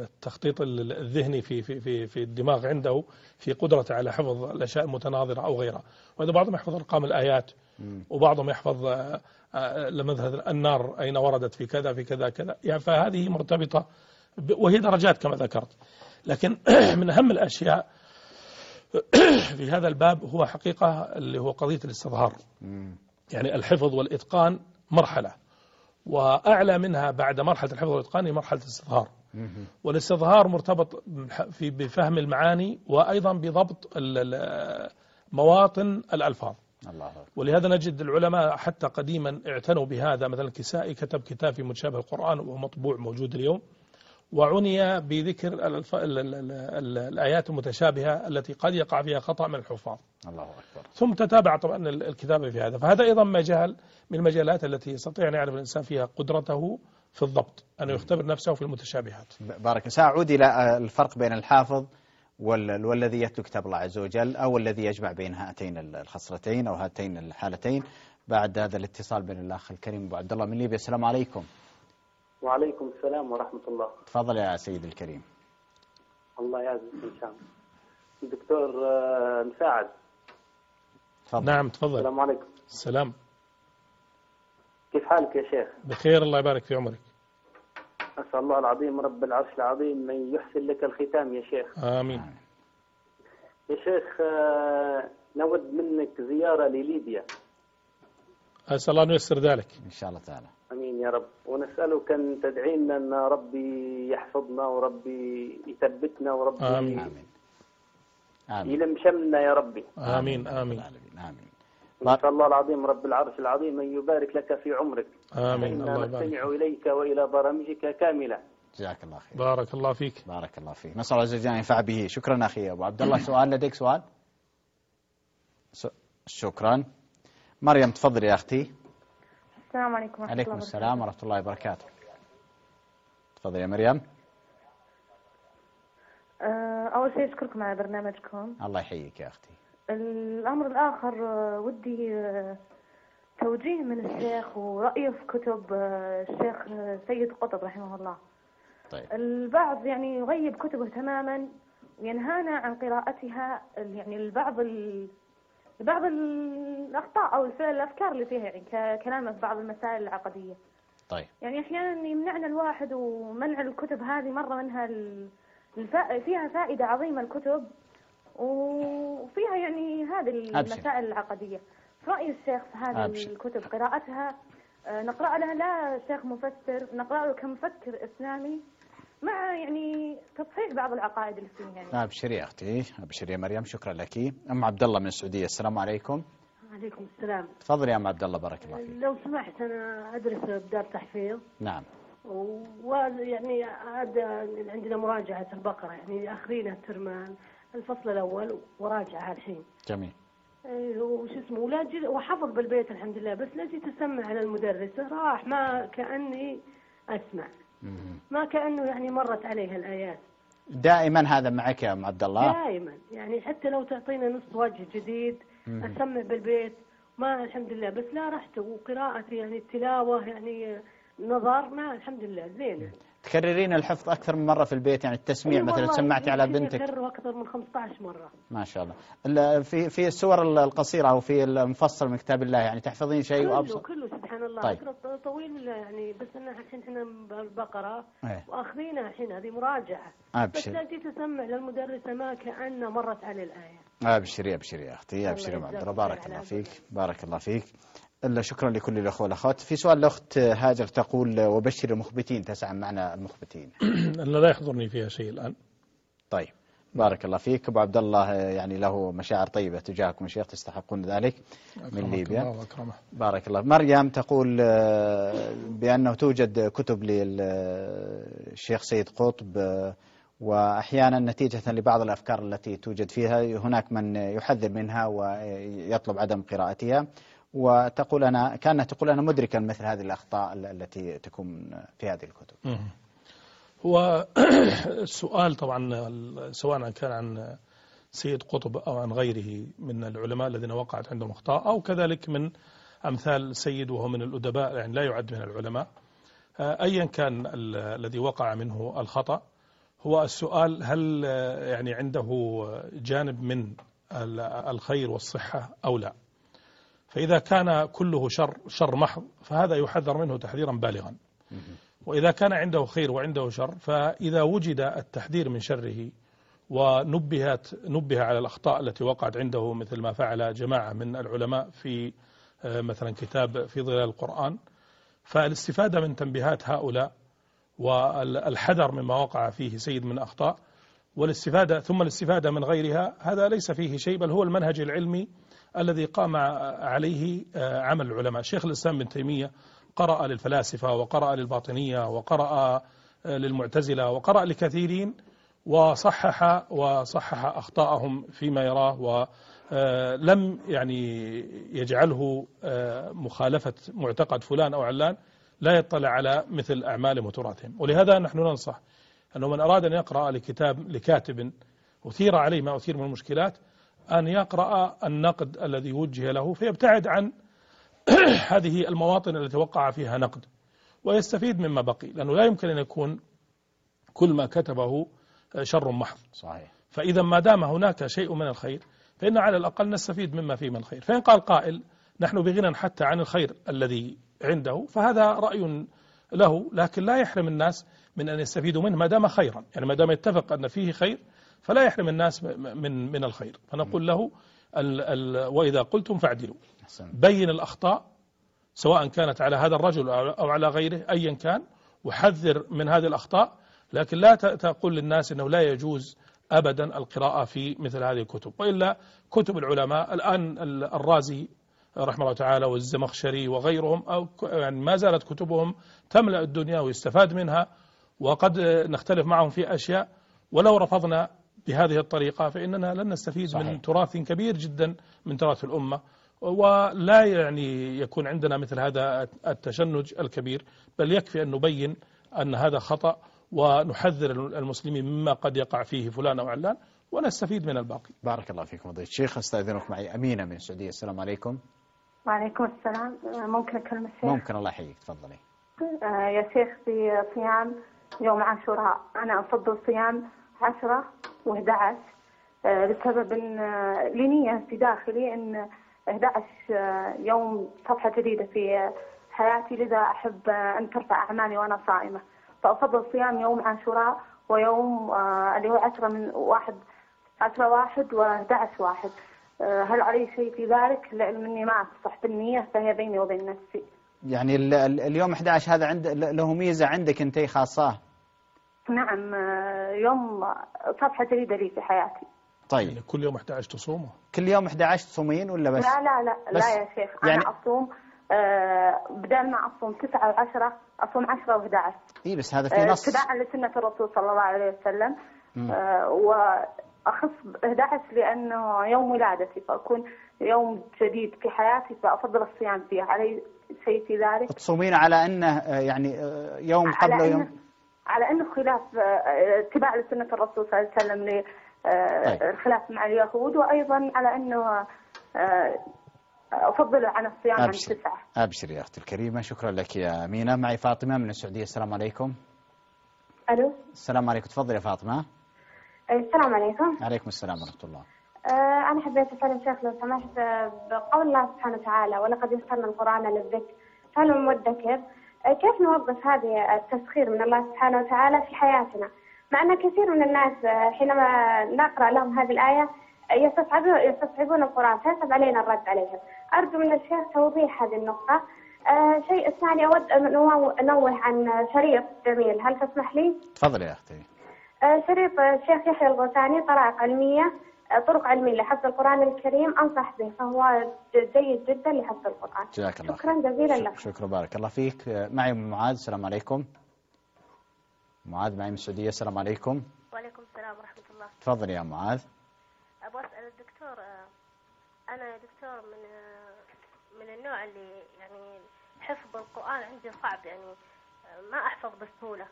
التخطيط الذهني في في في في الدماغ عنده في قدرته على حفظ الأشياء المتناظرة أو غيرها. وإذا بعضهم يحفظ أرقام الآيات وبعضهم يحفظ آه، آه، لمثلا النار أين وردت؟ في كذا في كذا كذا. يعني فهذه مرتبطة وهي درجات كما ذكرت. لكن من أهم الأشياء في هذا الباب هو حقيقة اللي هو قضية الاستظهار. يعني الحفظ والإتقان مرحلة. وأعلى منها بعد مرحلة الحفظ والإتقان هي مرحلة الاستظهار. والاستظهار مرتبط في بفهم المعاني وأيضا بضبط مواطن الألفاظ. الله ولهذا نجد العلماء حتى قديما اعتنوا بهذا. مثلا الكسائي كتب كتاب في متشابه القرآن وهو مطبوع موجود اليوم. وعني بذكر الألف... ال... ال... ال... ال... الآيات المتشابهة التي قد يقع فيها خطأ من الحفاظ. الله أكبر. ثم تتابع طبعا ال- الكتابة في هذا. فهذا أيضا مجال من المجالات التي يستطيع أن يعرف الإنسان فيها قدرته في الضبط أن يختبر نفسه في المتشابهات. بارك الله سأعود إلى آه، الفرق بين الحافظ وال- والذي يتلو كتاب الله عز وجل أو الذي يجمع بين هاتين ال- الخصلتين أو هاتين الحالتين. بعد هذا الاتصال بين الأخ الكريم أبو عبد الله من ليبيا. السلام عليكم. وعليكم السلام ورحمة الله. تفضل يا سيد الكريم. الله يعزك إن شاء الله. دكتور آه، مساعد. تفضل. نعم تفضل. السلام عليكم. السلام. كيف حالك يا شيخ؟ بخير الله يبارك في عمرك. أسأل الله العظيم رب العرش العظيم أن يحسن لك الختام يا شيخ. آمين. يا شيخ آه، نود منك زيارة لليبيا. أسأل الله أن ييسر ذلك. إن شاء الله تعالى. أمين يا رب. ونسألك أن تدعي لنا أن ربي يحفظنا وربي يثبتنا وربي آمين. آمين. آمين. يلم شملنا يا ربي. آمين يا رب آمين. نسأل الله العظيم رب العرش العظيم أن يبارك لك في عمرك. آمين الله نستمع يبارك إليك وإلى برامجك كاملة. جزاك الله خير. بارك الله فيك. بارك الله فيك. نسأل الله عز وجل أن ينفع به. شكرا أخي أبو عبد الله. سؤال لديك سؤال؟ س- شكرا. مريم تفضلي يا أختي. السلام عليكم ورحمة عليكم الله السلام ورحمة الله وبركاته. تفضلي يا مريم. آه، أول شيء أشكركم على برنامجكم. الله يحييك يا أختي. الأمر الآخر آه، ودي آه، توجيه من الشيخ ورأيه في كتب الشيخ سيد قطب رحمه الله. طيب. البعض يعني يغيب كتبه تماما وينهانا عن قراءتها يعني البعض ال... بعض الأخطاء أو الفعل الأفكار اللي فيها يعني ك- كلامه في بعض المسائل العقدية طيب يعني أحيانا يمنعنا الواحد ومنع الكتب هذه مرة منها ال- الفا... فيها فائدة عظيمة الكتب وفيها يعني هذه. المسائل العقدية رأي الشيخ في هذه أبشر. الكتب قراءتها آه، نقرأ لها لا شيخ مفسر نقرأ له كمفكر إسلامي مع يعني تصحيح بعض العقائد اللي فيها يعني. أبشري يا أختي أبشري يا مريم شكرا لك. أم عبد الله من السعودية السلام عليكم. عليكم السلام. تفضلي يا أم عبد الله بارك الله فيك. لو سمحت أنا أدرس بدار تحفيظ. نعم. ويعني عندنا مراجعة البقرة يعني آخرين الترم الفصل الأول وراجعها الحين جميل. إيه، وش اسمه ولا جي وحفظ بالبيت الحمد لله بس لا جيت أسمع على المدرسة راح ما كأني أسمع. مم. ما كأنه يعني مرت عليها الآيات. دائما هذا معك يا أم عبد الله. دائما. يعني حتى لو تعطينا نص وجه جديد. اسمع بالبيت ما الحمد لله بس لا رحت وقراءتي يعني التلاوة يعني نظر ما الحمد لله زينة. تكررين الحفظ أكثر من مرة في البيت يعني التسميع إي مثلا سمعتي على بنتك. يكرروا أكثر من 15 مرة. ما شاء الله. ال- في في السور القصيرة أو في المفصل من كتاب الله يعني تحفظين شيء كله وأبصر كله سبحان الله. طيب. طويل يعني بس أنا الحين إحنا بالبقره إيه. وأخذينها الحين هذه مراجعة. بس أبشر لا جيت اسمع للمدرسة ما كأن مرت على الآية. أبشري أبشري يا أختي الله أبشري يا عبد الله بارك الله فيك. بارك الله فيك. شكرا لكل الأخوة والأخوات. في سؤال الأخت هاجر تقول وبشر المخبتين. تسعى معنا المخبتين. أنا لا يحضرني فيها شيء الآن. طيب. بارك الله فيك. أبو عبد الله يعني له مشاعر طيبة تجاهكم يا شيخ تستحقون ذلك من ليبيا. الله وأكرمه. بارك الله. مريم تقول آه، بأنه توجد كتب للشيخ سيد قطب آه، وأحيانا نتيجة لبعض الأفكار التي توجد فيها. هناك من يحذر منها ويطلب عدم قراءتها. وتقول أنا كانت تقول أنا مدركا مثل هذه الأخطاء التي تكون في هذه الكتب. هو السؤال طبعا سواء كان عن سيد قطب أو عن غيره من العلماء الذين وقعت عندهم أخطاء أو كذلك من أمثال سيد وهو من الأدباء يعني لا يعد من العلماء. آه، أيا كان ال- الذي وقع منه الخطأ هو السؤال هل آه، يعني عنده جانب من ال- الخير والصحة أو لا؟ فإذا كان كله شر شر محض فهذا يحذر منه تحذيرا بالغا. وإذا كان عنده خير وعنده شر فإذا وجد التحذير من شره ونبهت نبه على الأخطاء التي وقعت عنده مثل ما فعل جماعة من العلماء في آه، مثلا كتاب في ظلال القرآن فالاستفادة من تنبيهات هؤلاء والحذر مما وقع فيه سيد من أخطاء والاستفادة ثم الاستفادة من غيرها هذا ليس فيه شيء بل هو المنهج العلمي الذي قام عليه آه، عمل العلماء. شيخ الإسلام بن تيمية قرأ للفلاسفة وقرأ للباطنية وقرأ آه، للمعتزلة وقرأ لكثيرين وصحح وصحح أخطاءهم فيما يراه ولم آه، يعني يجعله مخالفة معتقد فلان أو علان لا يطلع على مثل أعمالهم وتراثهم. ولهذا نحن ننصح أنه من أراد أن يقرأ لكتاب لكاتب أثير عليه ما أثير من المشكلات أن يقرأ النقد الذي وجه له فيبتعد عن هذه المواطن التي وقع فيها نقد ويستفيد مما بقي لأنه لا يمكن أن يكون كل ما كتبه شر محض. صحيح. فإذا ما دام هناك شيء من الخير فإن على الأقل نستفيد مما فيه من الخير. فإن قال قائل نحن بغنى حتى عن الخير الذي عنده فهذا رأي له لكن لا يحرم الناس من أن يستفيدوا منه ما دام خيرا. يعني ما دام يتفق أن فيه خير فلا يحرم الناس من من الخير. فنقول له ال ال وإذا قلتم فاعدلوا. بين الأخطاء سواء كانت على هذا الرجل أو على غيره أيا كان وحذر من هذه الأخطاء لكن لا تقول للناس أنه لا يجوز أبدا القراءة في مثل هذه الكتب. وإلا كتب العلماء الآن الرازي رحمه الله تعالى والزمخشري وغيرهم أو يعني ما زالت كتبهم تملأ الدنيا ويستفاد منها وقد نختلف معهم في أشياء ولو رفضنا بهذه الطريقة فإننا لن نستفيد صحيح. من تراث كبير جدا من تراث الأمة ولا يعني يكون عندنا مثل هذا التشنج الكبير بل يكفي أن نبين أن هذا خطأ ونحذر المسلمين مما قد يقع فيه فلان أو علان ونستفيد من الباقي. بارك الله فيكم فضيلة الشيخ أستأذنك معي أمينة من السعودية. السلام عليكم. وعليكم السلام. ممكن أكلم الشيخ؟ ممكن الله يحييك. تفضلي. آه، يا شيخ في صيام يوم عاشوراء أنا أفضل صيام عشرة و11 آه، بسبب أن آه، لنية في داخلي أن 11 يوم صفحة جديدة في حياتي لذا أحب أن ترفع أعمالي وأنا صائمة. فأفضل صيام يوم عاشوراء ويوم اللي هو عشرة من واحد عشرة واحد و11 واحد. هل علي شيء في ذلك؟ لأن مني ما أصح بالنية فهي بيني وبين نفسي. يعني اليوم 11 هذا عند له ميزة عندك أنت خاصة؟ نعم يوم صفحة جديدة لي في حياتي. طيب. يعني كل يوم 11 تصومه كل يوم 11 تصومين ولا بس؟ لا لا لا لا يا شيخ. يعني أنا أصوم آه بدل ما أصوم 9 و10 أصوم 10 و11 اي بس هذا في نص. اتباعا لسنة الرسول صلى الله عليه وسلم. آه وأخص 11 لأنه يوم ولادتي فأكون يوم جديد في حياتي فأفضل الصيام فيه علي شيء في ذلك؟ تصومين على أنه آه، يعني آه، يوم قبل يوم؟ على أنه خلاف آه، اتباع لسنة الرسول صلى الله عليه وسلم للخلاف طيب. مع اليهود وأيضا على أنه أفضل عن الصيام عن تسعة أبشر يا أختي الكريمة. شكرا لك يا أمينة. معي فاطمة من السعودية. السلام عليكم. ألو. السلام عليكم. تفضل يا فاطمة. السلام عليكم. عليكم السلام ورحمة الله. آه، أنا حبيت أسأل الشيخ لو سمحت بقول الله سبحانه وتعالى ولقد يسرنا القرآن للذكر. فهل مدكر آه، كيف نوظف هذه التسخير من الله سبحانه وتعالى في حياتنا؟ مع أن كثير من الناس آه، حينما نقرأ لهم هذه الآية يستصعبون يستصعبون القرآن فيصعب علينا الرد عليهم. أرجو من الشيخ توضيح هذه النقطة. الشيء الثاني أود أن أنوه عن شريط جميل. هل تسمح لي؟ تفضلي يا أختي. شريط الشيخ يحيى الغوثاني طرائق علمية. طرق علمية لحفظ القرآن الكريم أنصح به فهو جيد جدا لحفظ القرآن. جزاك الله شكرا جزيلا لك. شكرا بارك الله فيك. معي من معاذ السلام عليكم. معاذ معي من السعودية السلام عليكم. وعليكم السلام ورحمة الله. تفضل يا معاذ. أبغى أسأل الدكتور أنا دكتور من من النوع اللي يعني حفظ القرآن عندي صعب يعني ما أحفظ بسهولة.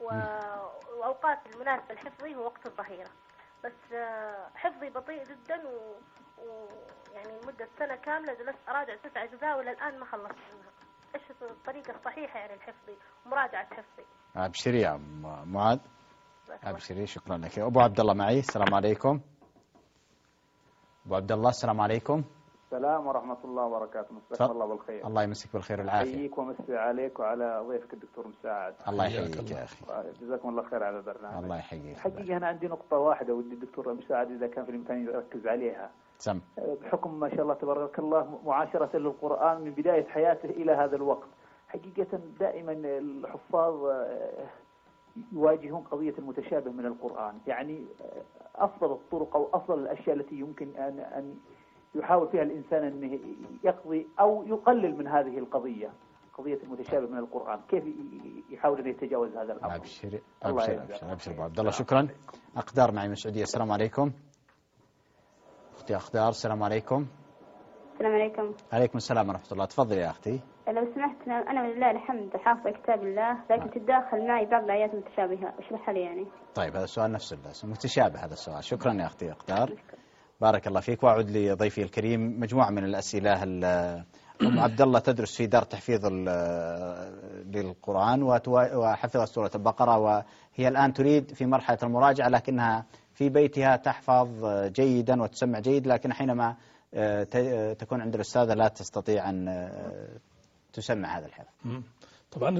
وأوقات المناسبة لحفظي هو وقت الظهيرة. بس آه، حفظي بطيء جدا ويعني و... مدة سنة كاملة جلست أراجع تسع أجزاء ولا الآن ما خلصت منها. إيش الطريقة الصحيحة يعني لحفظي ومراجعة حفظي. أبشري يا معاذ. أبشري شكرا لك. أبو عبد الله معي السلام عليكم. أبو عبد الله السلام عليكم. السلام ورحمة الله وبركاته. مساك الله بالخير. الله يمسك بالخير والعافية. أحييك ومسي عليك وعلى ضيفك الدكتور مساعد. الله يحييك يا أخي. جزاكم الله خير على البرنامج. الله يحييك. حقيقة أنا عندي نقطة واحدة ودي الدكتور مساعد إذا كان في الإمكان يركز عليها. سم بحكم ما شاء الله تبارك الله معاشرة للقرآن من بداية حياته إلى هذا الوقت. حقيقة دائما الحفاظ آه، يواجهون قضية المتشابه من القرآن. يعني آه، أفضل الطرق أو أفضل الأشياء التي يمكن أن أن يحاول فيها الإنسان أن يقضي أو يقلل من هذه القضية قضية المتشابه من القرآن. كيف يحاول أن يتجاوز هذا الأمر؟ أبشر الله أبشر يجزاك أبشر أبشر ابو عبد الله شكرا. أقدار معي من السعودية. السلام عليكم. أختي أقدار السلام عليكم. السلام عليكم. عليكم السلام ورحمة الله. تفضلي يا أختي. لو سمحت أنا ولله الحمد حافظة كتاب الله لكن تتداخل معي بعض الآيات المتشابهة. أشرحها لي يعني. طيب هذا السؤال نفس الاسم متشابه هذا السؤال. شكرا يا أختي أقدار. بارك الله فيك. واعود لضيفي الكريم. مجموعة من الأسئلة. ال- أم عبد الله تدرس في دار تحفيظ للقرآن وتوا- وحفظت سورة البقرة وهي الآن تريد في مرحلة المراجعة لكنها في بيتها تحفظ جيدا وتسمع جيد لكن حينما آه، آه، تكون عند الأستاذة لا تستطيع أن آه، تسمع هذا الحفظ. طبعا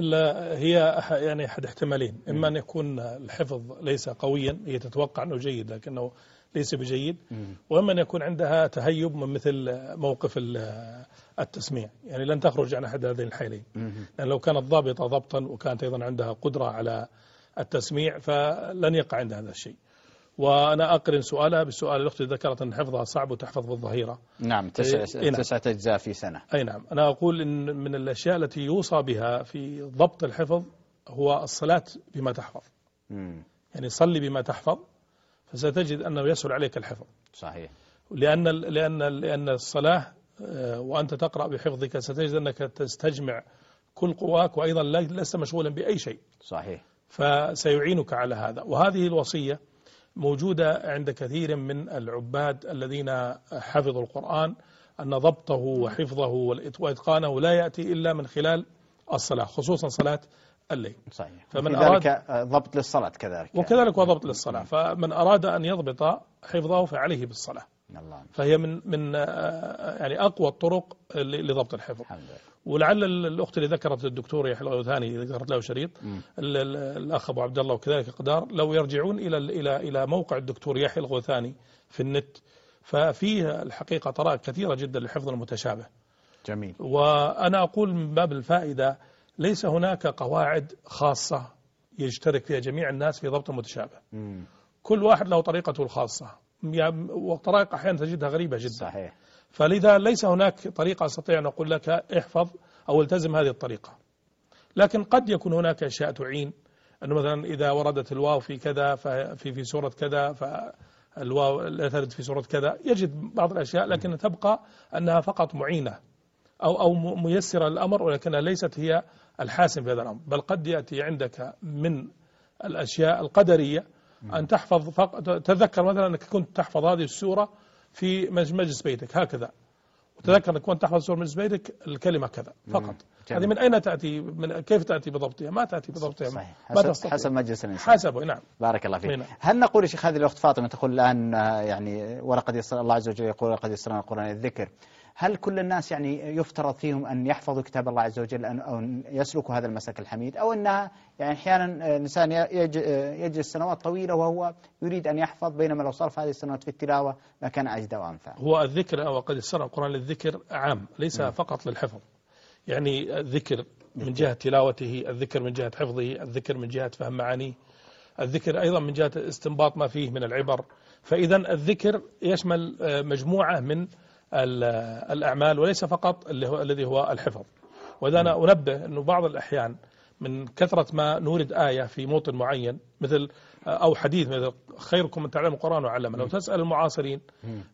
هي يعني أحد احتمالين. إما أن يكون الحفظ ليس قويا هي تتوقع أنه جيد لكنه ليس بجيد. وأما أن يكون عندها تهيب من مثل موقف ال- التسميع. يعني لن تخرج عن أحد هذين الحالين. لأن لو كانت ضابطة ضبطا وكانت أيضا عندها قدرة على التسميع فلن يقع عندها هذا الشيء. وأنا أقرن سؤالها بالسؤال الأخت ذكرت أن حفظها صعب وتحفظ بالظهيرة. نعم تسع إيه، نعم. تسعة أجزاء في سنة. أي نعم. أنا أقول إن من الأشياء التي يوصى بها في ضبط الحفظ هو الصلاة بما تحفظ. مم. يعني صلي بما تحفظ فستجد أنه يسهل عليك الحفظ. صحيح. لأن لأن لأن الصلاة آه، وأنت تقرأ بحفظك ستجد أنك تستجمع كل قواك وأيضا لست مشغولا بأي شيء. صحيح. فسيعينك على هذا. وهذه الوصية موجودة عند كثير من العباد الذين حفظوا القرآن أن ضبطه وحفظه وإتقانه لا يأتي إلا من خلال الصلاة خصوصا صلاة الليل. صحيح. فمن أراد آه، ضبط للصلاة كذلك. وكذلك هو ضبط للصلاة. فمن أراد أن يضبط حفظه فعليه بالصلاة. الله فهي من من آه، يعني أقوى الطرق لضبط الحفظ. الحمد لله. ولعل ال- الأخت اللي ذكرت الدكتور يحيى الغوثاني ذكرت له شريط الأخ أبو عبد الله وكذلك اقدار لو يرجعون إلى ال- إلى إلى موقع الدكتور يحيى الغوثاني في النت ففيه الحقيقة طرائق كثيرة جدا لحفظ المتشابه. جميل. وأنا أقول من باب الفائدة ليس هناك قواعد خاصة يشترك فيها جميع الناس في ضبط المتشابه مم. كل واحد له طريقته الخاصة. يعني وطرائق أحيانا تجدها غريبة جدا. صحيح. فلذا ليس هناك طريقة أستطيع أن أقول لك احفظ أو التزم هذه الطريقة. لكن قد يكون هناك أشياء تعين. أنه مثلا إذا وردت الواو في كذا ففي في سورة كذا فالواو لا ترد في سورة كذا يجد بعض الأشياء لكن تبقى أنها فقط معينة أو أو ميسرة الأمر ولكنها ليست هي الحاسم في هذا الأمر. بل قد يأتي عندك من الأشياء القدرية أن تحفظ فقط تذكر مثلا أنك كنت تحفظ هذه السورة في مج- مجلس بيتك هكذا. وتذكر أنك كنت تحفظ سورة مجلس بيتك الكلمة كذا فقط. جميل. هذه من أين تأتي؟ من كيف تأتي بضبطها ما تأتي بضبطها صحيح. ما حسب, حسب مجلس الإنسان. حسبه نعم. بارك الله فيك. نعم. هل نقول يا شيخ هذه الأخت فاطمة تقول الآن آه، يعني ولقد يسر الله عز وجل يقول ولقد يسرنا القرآن الذكر هل كل الناس يعني يفترض فيهم أن يحفظوا كتاب الله عز وجل أن- أو أن يسلكوا هذا المسلك الحميد؟ أو أنها يعني أحيانا الإنسان ي- يج- آه، يجلس سنوات طويلة وهو يريد أن يحفظ بينما لو صرف هذه السنوات في التلاوة لكان اجدى وانفع هو الذكر أو قد يسر القرآن للذكر عام ليس فقط للحفظ. يعني الذكر من جهة تلاوته الذكر من جهة حفظه الذكر من جهة فهم معانيه الذكر أيضا من جهة استنباط ما فيه من العبر. فإذا الذكر يشمل آه، مجموعة من الأعمال وليس فقط اللي هو الذي هو الحفظ. وإذا أنا أنبه أنه بعض الأحيان من كثرة ما نورد آية في موطن معين مثل أو حديث مثل خيركم من تعلم القرآن وعلمه. لو تسأل المعاصرين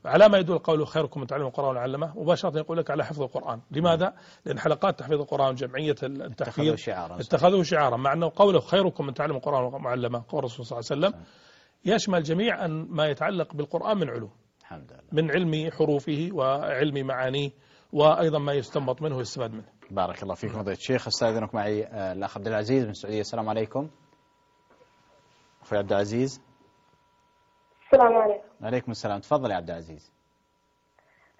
على ما يدل قوله خيركم من تعلم القرآن وعلمه مباشرة يقول لك على حفظ القرآن. لماذا؟ لأن حلقات تحفيظ القرآن جمعية التحفيظ اتخذوا شعارا اتخذوه شعارا مع أنه قوله خيركم من تعلم القرآن وعلمه قول الرسول صلى الله عليه وسلم يشمل جميع ما يتعلق بالقرآن من علوم. الحمد لله. من علم حروفه وعلم معانيه وأيضا ما يستنبط منه ويستفاد منه. بارك الله فيكم. فضيلة الشيخ أستاذنك معي آه، الأخ عبد العزيز من السعودية. السلام عليكم. أخوي عبد العزيز. السلام عليكم. عليكم السلام. تفضل يا عبد العزيز.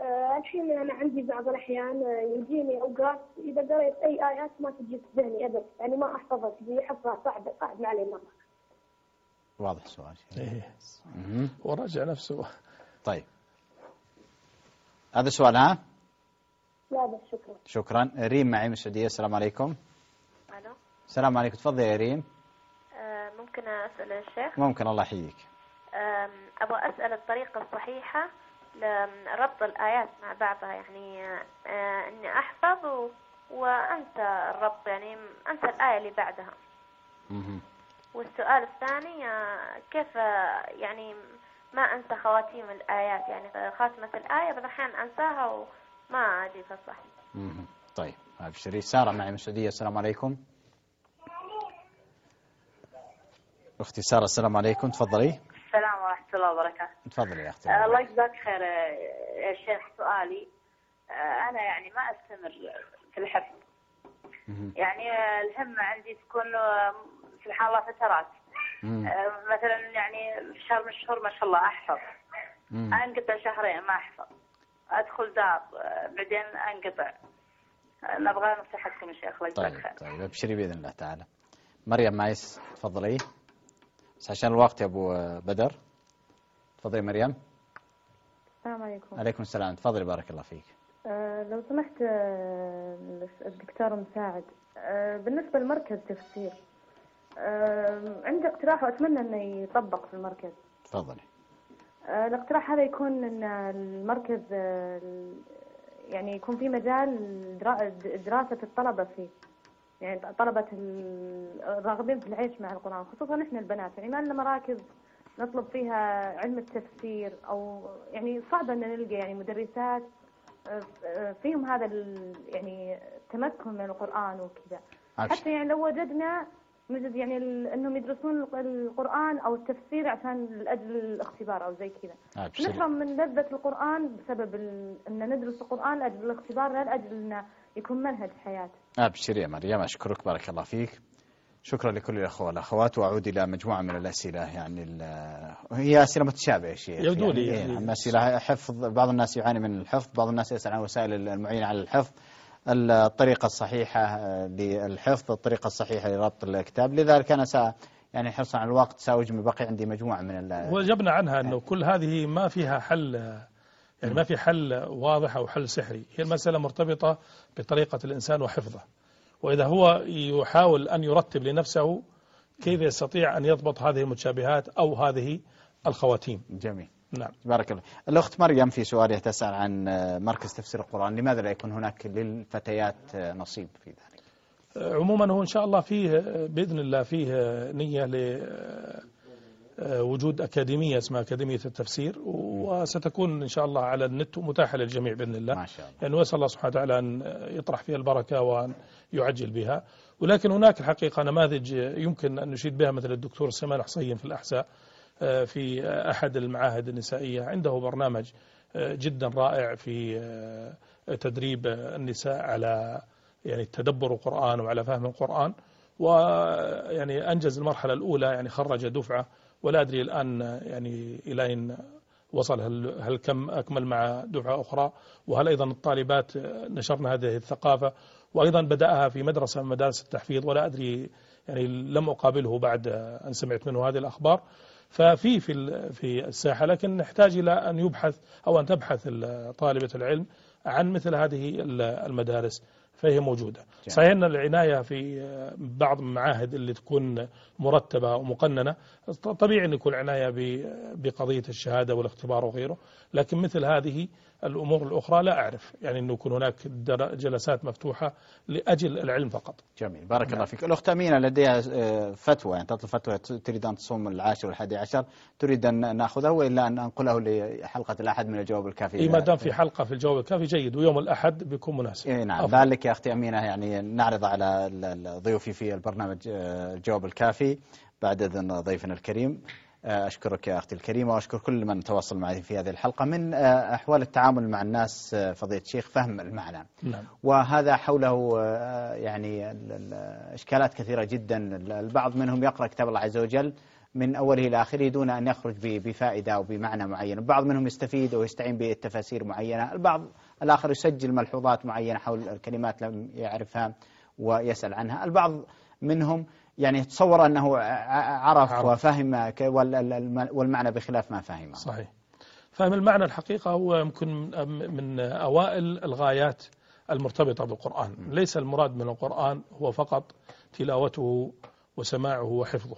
آه، الحين أنا عندي بعض الأحيان آه، يجيني أوقات إذا قريت أي آيات ما تجي في ذهني أبد. يعني ما أحفظها تجي أحفظها صعب صعب علي مرة. واضح السؤال إيه. وراجع نفسه. طيب. هذا السؤال ها؟ لا بس شكرا. شكرا. ريم معي من السعودية. السلام عليكم. ألو. السلام عليكم. تفضل يا ريم. آه، ممكن أسأل الشيخ؟ ممكن الله يحييك. أبغى أسأل الطريقة الصحيحة لربط الآيات مع بعضها. يعني آه، إني أحفظ و... وأنسى الربط يعني أنسى الآية اللي بعدها. والسؤال الثاني آه، كيف يعني ما أنسى خواتيم الآيات يعني خاتمة الآية بعض الاحيان أنساها وما اجيبها صح مهم. طيب ابشري سارة معي من السعودية. السلام عليكم. أختي سارة السلام عليكم. تفضلي. السلام ورحمة الله وبركاته. تفضلي يا أختي. آه، الله يجزاك خير يا شيخ. سؤالي آه، أنا يعني ما أستمر في الحفظ. يعني الهمة عندي تكون سبحان الله فترات. مثلا يعني في شهر من الشهور ما شاء الله أحفظ. مم. أنقطع شهرين ما أحفظ. أدخل دار آه، بعدين أنقطع. آه، نبغى نصيحتكم يا شيخ الله يجزاك طيب خير. طيب أبشري بإذن الله تعالى. مريم معيس تفضلي. بس عشان الوقت يا أبو بدر. تفضلي مريم. السلام عليكم. عليكم السلام. تفضلي بارك الله فيك. آه، لو سمحت آه، الدكتور مساعد. آه، بالنسبة لمركز تفسير آه، عندي اقتراح وأتمنى أنه يطبق في المركز. تفضلي. آه، الاقتراح هذا يكون أن المركز ال- يعني يكون في مجال درا- دراسة الطلبة فيه. يعني طلبة ال- الراغبين في العيش مع القرآن خصوصا إحنا البنات. يعني ما لنا مراكز نطلب فيها علم التفسير أو يعني صعب إن نلقى يعني مدرسات آه، فيهم هذا يعني التمكن من القرآن وكذا. حتى يعني لو وجدنا نجد يعني ال- إنهم يدرسون الق- القرآن أو التفسير عشان لأجل الاختبار أو زي كذا. نحرم من لذة القرآن بسبب ال... إن ندرس القرآن لأجل الاختبار لا لأجل انه يكون منهج حياة. ابشري يا مريم أشكرك بارك الله فيك. شكرا لكل الأخوة والأخوات وأعود إلى مجموعة من الأسئلة يعني ال- هي أسئلة متشابهه يا شيخ. يبدو لي. يعني, يعني. يعني أسئلة حفظ بعض الناس يعاني من الحفظ بعض الناس يسأل عن وسائل المعينة على الحفظ. الطريقة الصحيحة آه، للحفظ الطريقة الصحيحة لربط الكتاب. لذلك أنا سا يعني حرصا على الوقت ساوجم بقي عندي مجموعة من ال- وجبنا عنها أنه كل هذه ما فيها حل يعني ما في حل واضح أو حل سحري. هي المسألة مرتبطة بطريقة الإنسان وحفظه. وإذا هو يحاول أن يرتب لنفسه كيف يستطيع أن يضبط هذه المتشابهات أو هذه الخواتيم. جميل. نعم. بارك الله الأخت مريم في سؤالها تسأل عن آه، مركز تفسير القرآن. لماذا لا يكون هناك للفتيات آه، نصيب في ذلك؟ عموما هو إن شاء الله فيه بإذن الله فيه نية لوجود أكاديمية اسمها أكاديمية التفسير وستكون إن شاء الله على النت متاحة للجميع بإذن الله. ما شاء الله. يعني وأسأل الله سبحانه وتعالى أن يطرح فيها البركة وأن يعجل بها. ولكن هناك الحقيقة نماذج يمكن أن نشيد بها مثل الدكتور سمان حصين في الأحساء آه، في أحد المعاهد النسائية. عنده برنامج آه، جدا رائع في آه، تدريب النساء على يعني تدبر القرآن وعلى فهم القرآن. ويعني أنجز المرحلة الأولى يعني خرج دفعة. ولا أدري الآن يعني إلى أين وصل هل, هل كم أكمل مع دفعة أخرى. وهل أيضا الطالبات نشرنا هذه الثقافة. وأيضا بدأها في مدرسة من مدارس التحفيظ. ولا أدري يعني لم أقابله بعد أن سمعت منه هذه الأخبار. ففي في في الساحة لكن نحتاج إلى أن يبحث أو أن تبحث ال- طالبة العلم عن مثل هذه ال- المدارس فهي موجودة. صحيح أن العناية في بعض المعاهد اللي تكون مرتبة ومقننة طبيعي أن يكون عناية بقضية الشهادة والاختبار وغيره لكن مثل هذه الأمور الأخرى لا أعرف. يعني أنه يكون هناك جلسات مفتوحة لأجل العلم فقط. جميل. بارك الله فيك. الأخت أمينة لديها آه، فتوى. يعني تطلب فتوى. تريد أن تصوم العاشر والحادي عشر. تريد أن نأخذه وإلا أن أنقله لحلقة الأحد من الجواب الكافي. إيه ما دام في حلقة في الجواب الكافي جيد. ويوم الأحد بيكون مناسب. إيه نعم. أفضل. ذلك يا أختي أمينة. يعني نعرض على ضيوفي في البرنامج آه، الجواب الكافي بعد إذن ضيفنا الكريم. أشكرك يا أختي الكريمة وأشكر كل من تواصل معي في هذه الحلقة من آه، أحوال التعامل مع الناس آه، فضيلة الشيخ فهم المعنى. نعم. وهذا حوله آه، يعني ال- ال- إشكالات كثيرة جدا. البعض منهم يقرأ كتاب الله عز وجل من أوله إلى آخره دون أن يخرج بفائدة أو بمعنى معين. البعض منهم يستفيد ويستعين بالتفاسير معينة. البعض الآخر يسجل ملحوظات معينة حول الكلمات لم يعرفها ويسأل عنها. البعض منهم يعني يتصور أنه عرف عرف. وفهم والمعنى بخلاف ما فهمه. صحيح. فهم المعنى الحقيقة هو يمكن من- أوائل الغايات المرتبطة بالقرآن. ليس المراد من القرآن هو فقط تلاوته وسماعه وحفظه.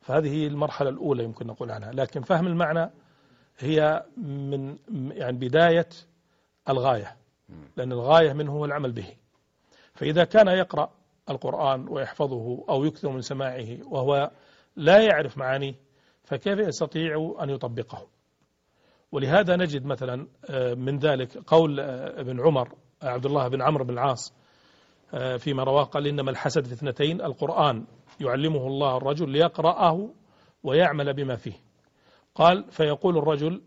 فهذه المرحلة الأولى يمكن نقول عنها. لكن فهم المعنى هي من يعني بداية الغاية. لأن الغاية منه هو العمل به. فإذا كان يقرأ القرآن ويحفظه أو يكثر من سماعه وهو لا يعرف معانيه فكيف يستطيع أن يطبقه؟ ولهذا نجد مثلا آه، من ذلك قول آه، ابن عمر آه، عبد الله بن عمرو بن العاص فيما رواه قال إنما الحسد في اثنتين القرآن يعلمه الله الرجل ليقرأه ويعمل بما فيه. قال فيقول الرجل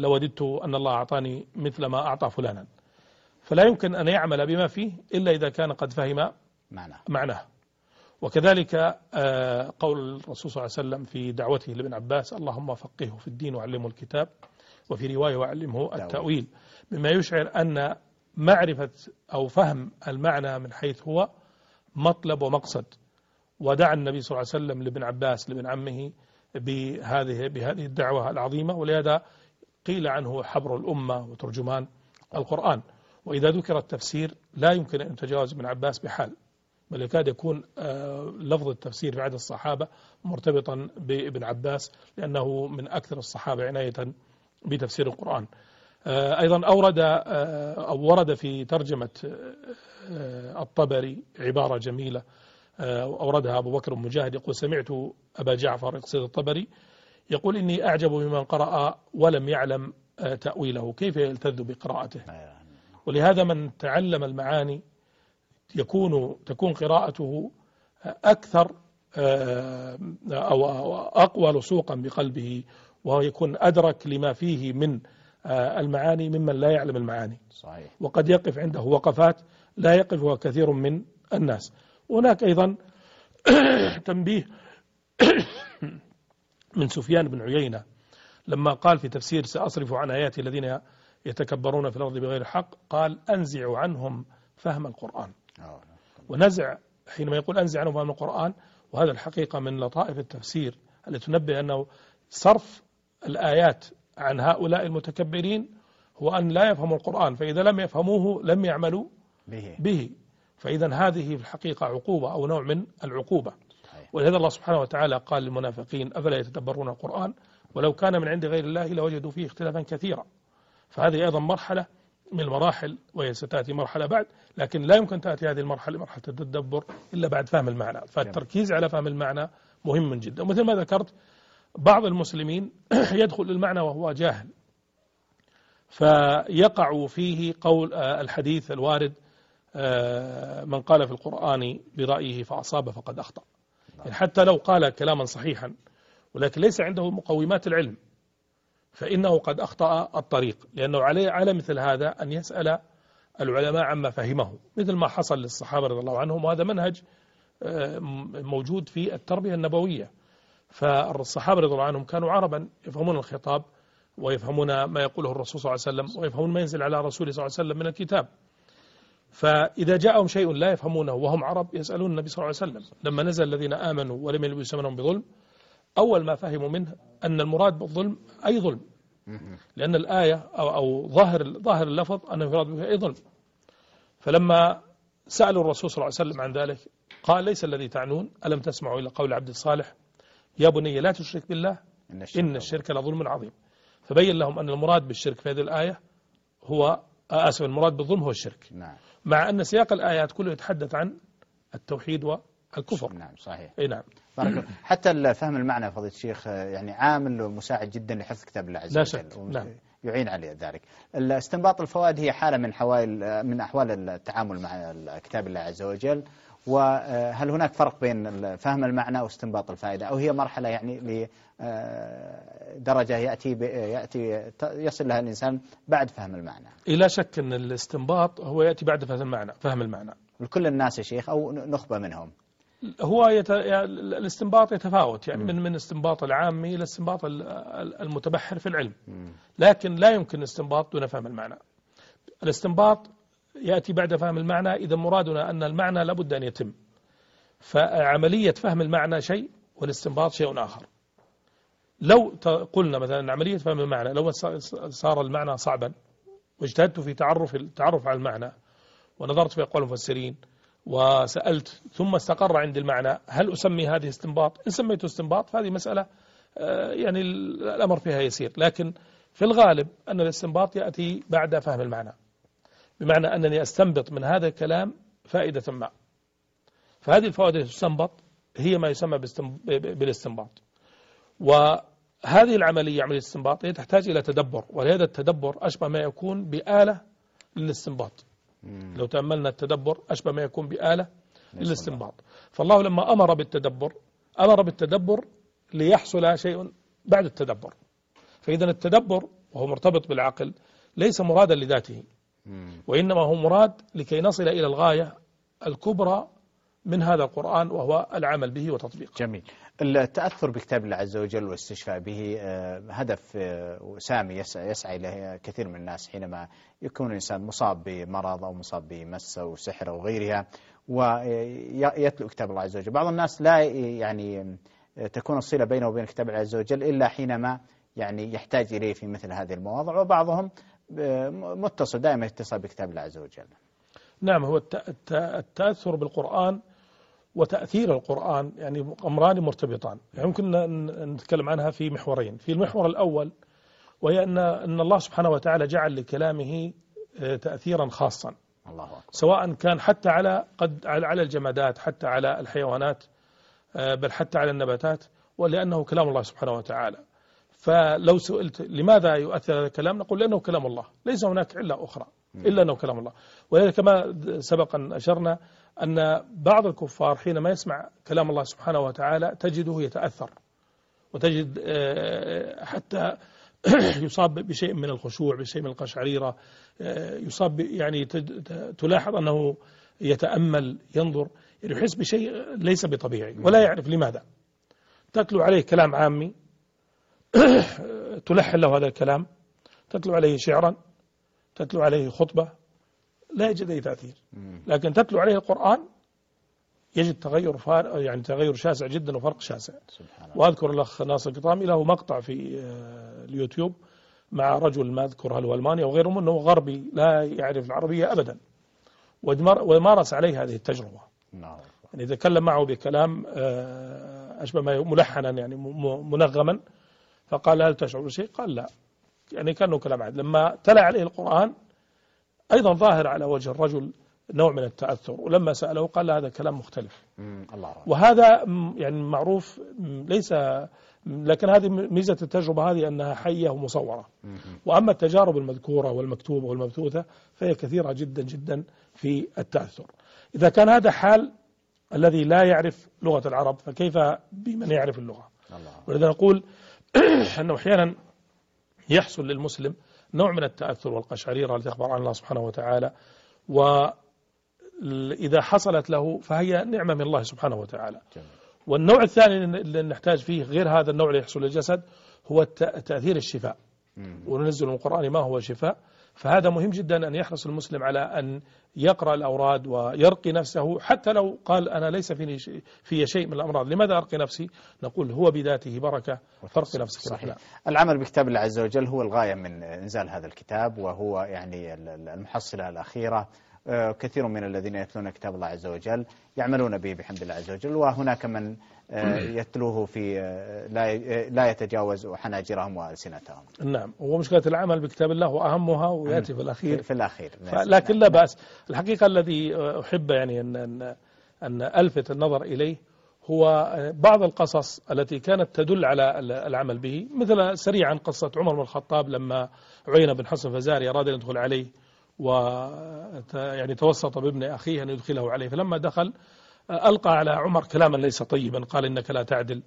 لوددت أن الله أعطاني مثل ما أعطى فلانا. فلا يمكن أن يعمل بما فيه إلا إذا كان قد فهم معناه, معناه. وكذلك قول الرسول صلى الله عليه وسلم في دعوته لابن عباس اللهم فقهه في الدين وعلمه الكتاب وفي رواية وعلمه التأويل. بما يشعر أن معرفة أو فهم المعنى من حيث هو مطلب ومقصد. ودعا النبي صلى الله عليه وسلم لابن عباس لابن عمه بهذه بهذه الدعوة العظيمة. ولهذا قيل عنه حبر الأمة وترجمان القرآن. وإذا ذكر التفسير لا يمكن أن يتجاوز ابن عباس بحال. بل يكاد يكون آه، لفظ التفسير في عدد الصحابة مرتبطا بابن عباس لأنه من أكثر الصحابة عناية بتفسير القرآن. آه، أيضا أورد آه، أو ورد في ترجمة الطبري عبارة جميلة. أوردها أبو بكر مجاهد يقول سمعت أبا جعفر يقصد الطبري يقول إني أعجب بمن قرأ ولم يعلم تأويله كيف يلتذ بقراءته؟ ولهذا من تعلم المعاني يكون تكون قراءته أكثر أو أقوى لصوقا بقلبه ويكون أدرك لما فيه من آه، المعاني ممن لا يعلم المعاني صحيح. وقد يقف عنده وقفات لا يقفها كثير من الناس هناك أيضا تنبيه من سفيان بن عيينة لما قال في تفسير سأصرف عن آياتي الذين يتكبرون في الأرض بغير حق قال أنزع عنهم فهم القرآن آه. ونزع حينما يقول أنزع عنهم فهم القرآن وهذا الحقيقة من لطائف التفسير التي تنبه أنه صرف الآيات عن هؤلاء المتكبرين هو أن لا يفهموا القرآن فإذا لم يفهموه لم يعملوا به, به. فإذا هذه في الحقيقة عقوبة أو نوع من العقوبة. ولهذا الله سبحانه وتعالى قال للمنافقين أفلا يتدبرون القرآن؟ ولو كان من عند غير الله لوجدوا فيه اختلافا كثيرا. فهذه أيضا مرحلة من المراحل وهي ستأتي مرحلة بعد لكن لا يمكن تأتي هذه المرحلة مرحلة التدبر إلا بعد فهم المعنى. فالتركيز على فهم المعنى مهم جدا. ومثل ما ذكرت بعض المسلمين يدخل المعنى وهو جاهل. فيقع فيه قول آه، الحديث الوارد آه، من قال في القرآن برأيه فأصاب فقد أخطأ. يعني حتى لو قال كلاما صحيحا ولكن ليس عنده مقومات العلم فإنه قد أخطأ الطريق لأنه عليه على مثل هذا أن يسأل العلماء عما فهمه مثل ما حصل للصحابة رضي الله عنهم وهذا منهج آه، موجود في التربية النبوية. فالصحابة رضي الله عنهم كانوا عربا يفهمون الخطاب ويفهمون ما يقوله الرسول صلى الله عليه وسلم ويفهمون ما ينزل على رسوله صلى الله عليه وسلم من الكتاب. فإذا جاءهم شيء لا يفهمونه وهم عرب يسألون النبي صلى الله عليه وسلم. لما نزل الذين آمنوا ولم يلبسوا ثمنهم بظلم أول ما فهموا منه أن المراد بالظلم أي ظلم. لأن الآية أو, أو ظاهر ظاهر اللفظ أنه يراد به أي ظلم. فلما سألوا الرسول صلى الله عليه وسلم عن ذلك قال ليس الذي تعنون؟ ألم تسمعوا إلى قول عبد الصالح يا بني لا تشرك بالله إن الشرك, إن الشرك لظلم عظيم. فبين لهم أن المراد بالشرك في هذه الآية هو آسف المراد بالظلم هو الشرك. نعم. مع أن سياق الآيات كله يتحدث عن التوحيد والكفر نعم صحيح. إي نعم. حتى فهم المعنى فضيلة الشيخ يعني عامل ومساعد جدا لحفظ كتاب الله عز وجل نعم. يعين على ذلك. استنباط الفوائد هي حالة من حوائل من أحوال التعامل مع كتاب الله عز وجل وهل هناك فرق بين فهم المعنى واستنباط الفائدة؟ أو هي مرحلة يعني لدرجة يأتي يأتي يصل لها الإنسان بعد فهم المعنى. لا شك أن الاستنباط هو يأتي بعد فهم المعنى فهم المعنى. لكل الناس يا شيخ أو نخبة منهم. هو يت... الاستنباط يتفاوت. يعني من من استنباط العامي إلى استنباط المتبحر في العلم. لكن لا يمكن استنباط دون فهم المعنى. الاستنباط يأتي بعد فهم المعنى إذا مرادنا أن المعنى لابد أن يتم. فعملية فهم المعنى شيء والاستنباط شيء آخر. لو قلنا مثلا عملية فهم المعنى لو صار المعنى صعبا واجتهدت في تعرف التعرف على المعنى ونظرت في أقوال المفسرين وسألت ثم استقر عندي المعنى. هل أسمي هذه استنباط؟ إن سميته استنباط فهذه مسألة آه، يعني الأمر فيها يسير. لكن في الغالب أن الاستنباط يأتي بعد فهم المعنى. بمعنى أنني أستنبط من هذا الكلام فائدة ما. فهذه الفوائد التي تستنبط هي ما يسمى بالاستنباط. وهذه العملية عملية الاستنباط هي تحتاج إلى تدبر. ولهذا التدبر أشبه ما يكون بآلة للاستنباط. لو تأملنا التدبر أشبه ما يكون بآلة للاستنباط. فالله لما أمر بالتدبر أمر بالتدبر ليحصل شيء بعد التدبر. فإذا التدبر وهو مرتبط بالعقل ليس مرادا لذاته وإنما هو مراد لكي نصل إلى الغاية الكبرى من هذا القرآن وهو العمل به وتطبيقه. جميل. التأثر بكتاب الله عز وجل والاستشفاء به آه، هدف آه، سامي يسعى إليه كثير من الناس حينما يكون الإنسان مصاب بمرض أو مصاب بمس أو سحر أو غيرها ويتلو كتاب الله عز وجل. بعض الناس لا يعني تكون الصلة بينه وبين كتاب الله عز وجل إلا حينما يعني يحتاج إليه في مثل هذه المواضع وبعضهم آه، متصل دائما يتصل بكتاب الله عز وجل. نعم هو التأثر بالقرآن وتأثير القرآن يعني أمران مرتبطان. يعني يمكن نتكلم عنها في محورين. في المحور الأول وهي أن, أن الله سبحانه وتعالى جعل لكلامه آه، تأثيرا خاصا. الله أكبر. سواء كان حتى على قد على الجمادات حتى على الحيوانات آه، بل حتى على النباتات ولأنه كلام الله سبحانه وتعالى. فلو سئلت لماذا يؤثر هذا الكلام نقول لأنه كلام الله. ليس هناك علة أخرى. إلا أنه كلام الله. ولذلك كما سبق أن أشرنا أن بعض الكفار حينما يسمع كلام الله سبحانه وتعالى تجده يتأثر وتجد آه، حتى يصاب بشيء من الخشوع بشيء من القشعريرة آه، يصاب يعني تلاحظ أنه يتأمل ينظر يعني يحس بشيء ليس بطبيعي ولا يعرف لماذا. تتلو عليه كلام عامي تلحن له هذا الكلام تتلو عليه شعرا تتلو عليه خطبة لا يجد أي تأثير. لكن تتلو عليه القرآن يجد تغير فار يعني تغير شاسع جدا وفرق شاسع. سبحان وأذكر الأخ ناصر قطامي له مقطع في آه، اليوتيوب مع رجل ما أذكر هل هو ألماني أو غيره منه غربي لا يعرف العربية أبدا. ومارس عليه هذه التجربة. نعم. يعني تكلم معه بكلام آه، أشبه ما ملحنا يعني منغما فقال هل تشعر بشيء؟ قال لا. يعني كأنه كلام عاد لما تلا عليه القرآن أيضا ظاهر على وجه الرجل نوع من التأثر ولما سأله قال هذا كلام مختلف. الله وهذا يعني معروف ليس لكن هذه ميزة التجربة هذه أنها حية ومصورة. وأما التجارب المذكورة والمكتوبة والمبثوثة فهي كثيرة جدا جدا في التأثر. إذا كان هذا حال الذي لا يعرف لغة العرب فكيف بمن يعرف اللغة؟ ولذا نقول أنه أحيانا يحصل للمسلم نوع من التأثر والقشعريرة التي أخبر عنها الله سبحانه وتعالى. وإذا حصلت له فهي نعمة من الله سبحانه وتعالى. والنوع الثاني اللي نحتاج فيه غير هذا النوع اللي يحصل للجسد هو تأثير الشفاء. وننزل من القرآن ما هو شفاء. فهذا مهم جدا أن يحرص المسلم على أن يقرأ الأوراد ويرقي نفسه حتى لو قال أنا ليس فيني شيء في شيء من الأمراض لماذا أرقي نفسي نقول هو بذاته بركة فرق نفسك صحيح. العمل بكتاب الله عز وجل هو الغاية من إنزال هذا الكتاب وهو يعني المحصلة الأخيرة كثير من الذين يتلون كتاب الله عز وجل يعملون به بحمد الله عز وجل وهناك من آه، يتلوه في آه، لا لا يتجاوز حناجرهم وألسنتهم. نعم. ومشكله العمل بكتاب الله وأهمها ويأتي في الأخير. في الأخير. لكن لا بأس. الحقيقة الذي أحب يعني أن أن أن ألفت النظر إليه هو بعض القصص التي كانت تدل على العمل به مثل سريعا قصة عمر بن الخطاب لما عيينه بن حسن فزاري اراد ان يدخل عليه. و يعني توسط بابن أخيه أن يدخله عليه. فلما دخل ألقى على عمر كلاما ليس طيبا قال إنك لا تعدل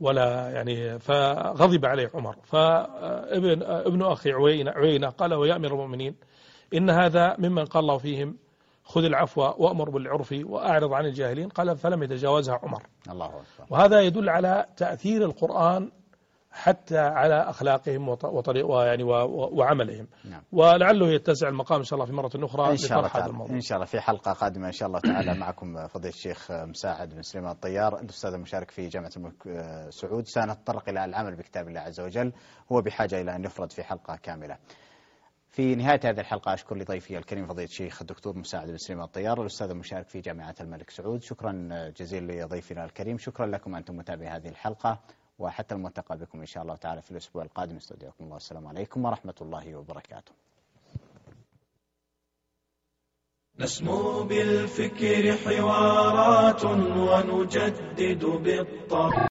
ولا يعني فغضب عليه عمر. فابن ابن أخي عوينة, عوينة قال ويا أمير المؤمنين إن هذا ممن قال الله فيهم خذ العفو وأمر بالعرف وأعرض عن الجاهلين. قال فلم يتجاوزها عمر. الله أكبر. وهذا يدل على تأثير القرآن حتى على أخلاقهم وطريق ويعني وعملهم. نعم. ولعله يتسع المقام إن شاء الله في مرة أخرى إن شاء الله هذا الموضوع. إن شاء الله في حلقة قادمة إن شاء الله تعالى معكم فضيلة الشيخ مساعد بن سليمان الطيار الأستاذ المشارك في جامعة الملك آه، سعود. سنتطرق إلى العمل بكتاب الله عز وجل هو بحاجة إلى أن يفرد في حلقة كاملة. في نهاية هذه الحلقة أشكر لضيفي الكريم فضيلة الشيخ الدكتور مساعد بن سليمان الطيار الأستاذ المشارك في جامعة الملك سعود. شكرا جزيلا لضيفنا الكريم. شكرا لكم أنتم متابعي هذه الحلقة. وحتى الملتقى بكم إن شاء الله تعالى في الأسبوع القادم. استودعكم الله. والسلام عليكم ورحمة الله وبركاته. نسمو بالفكر حوارات ونجدد بالطبع.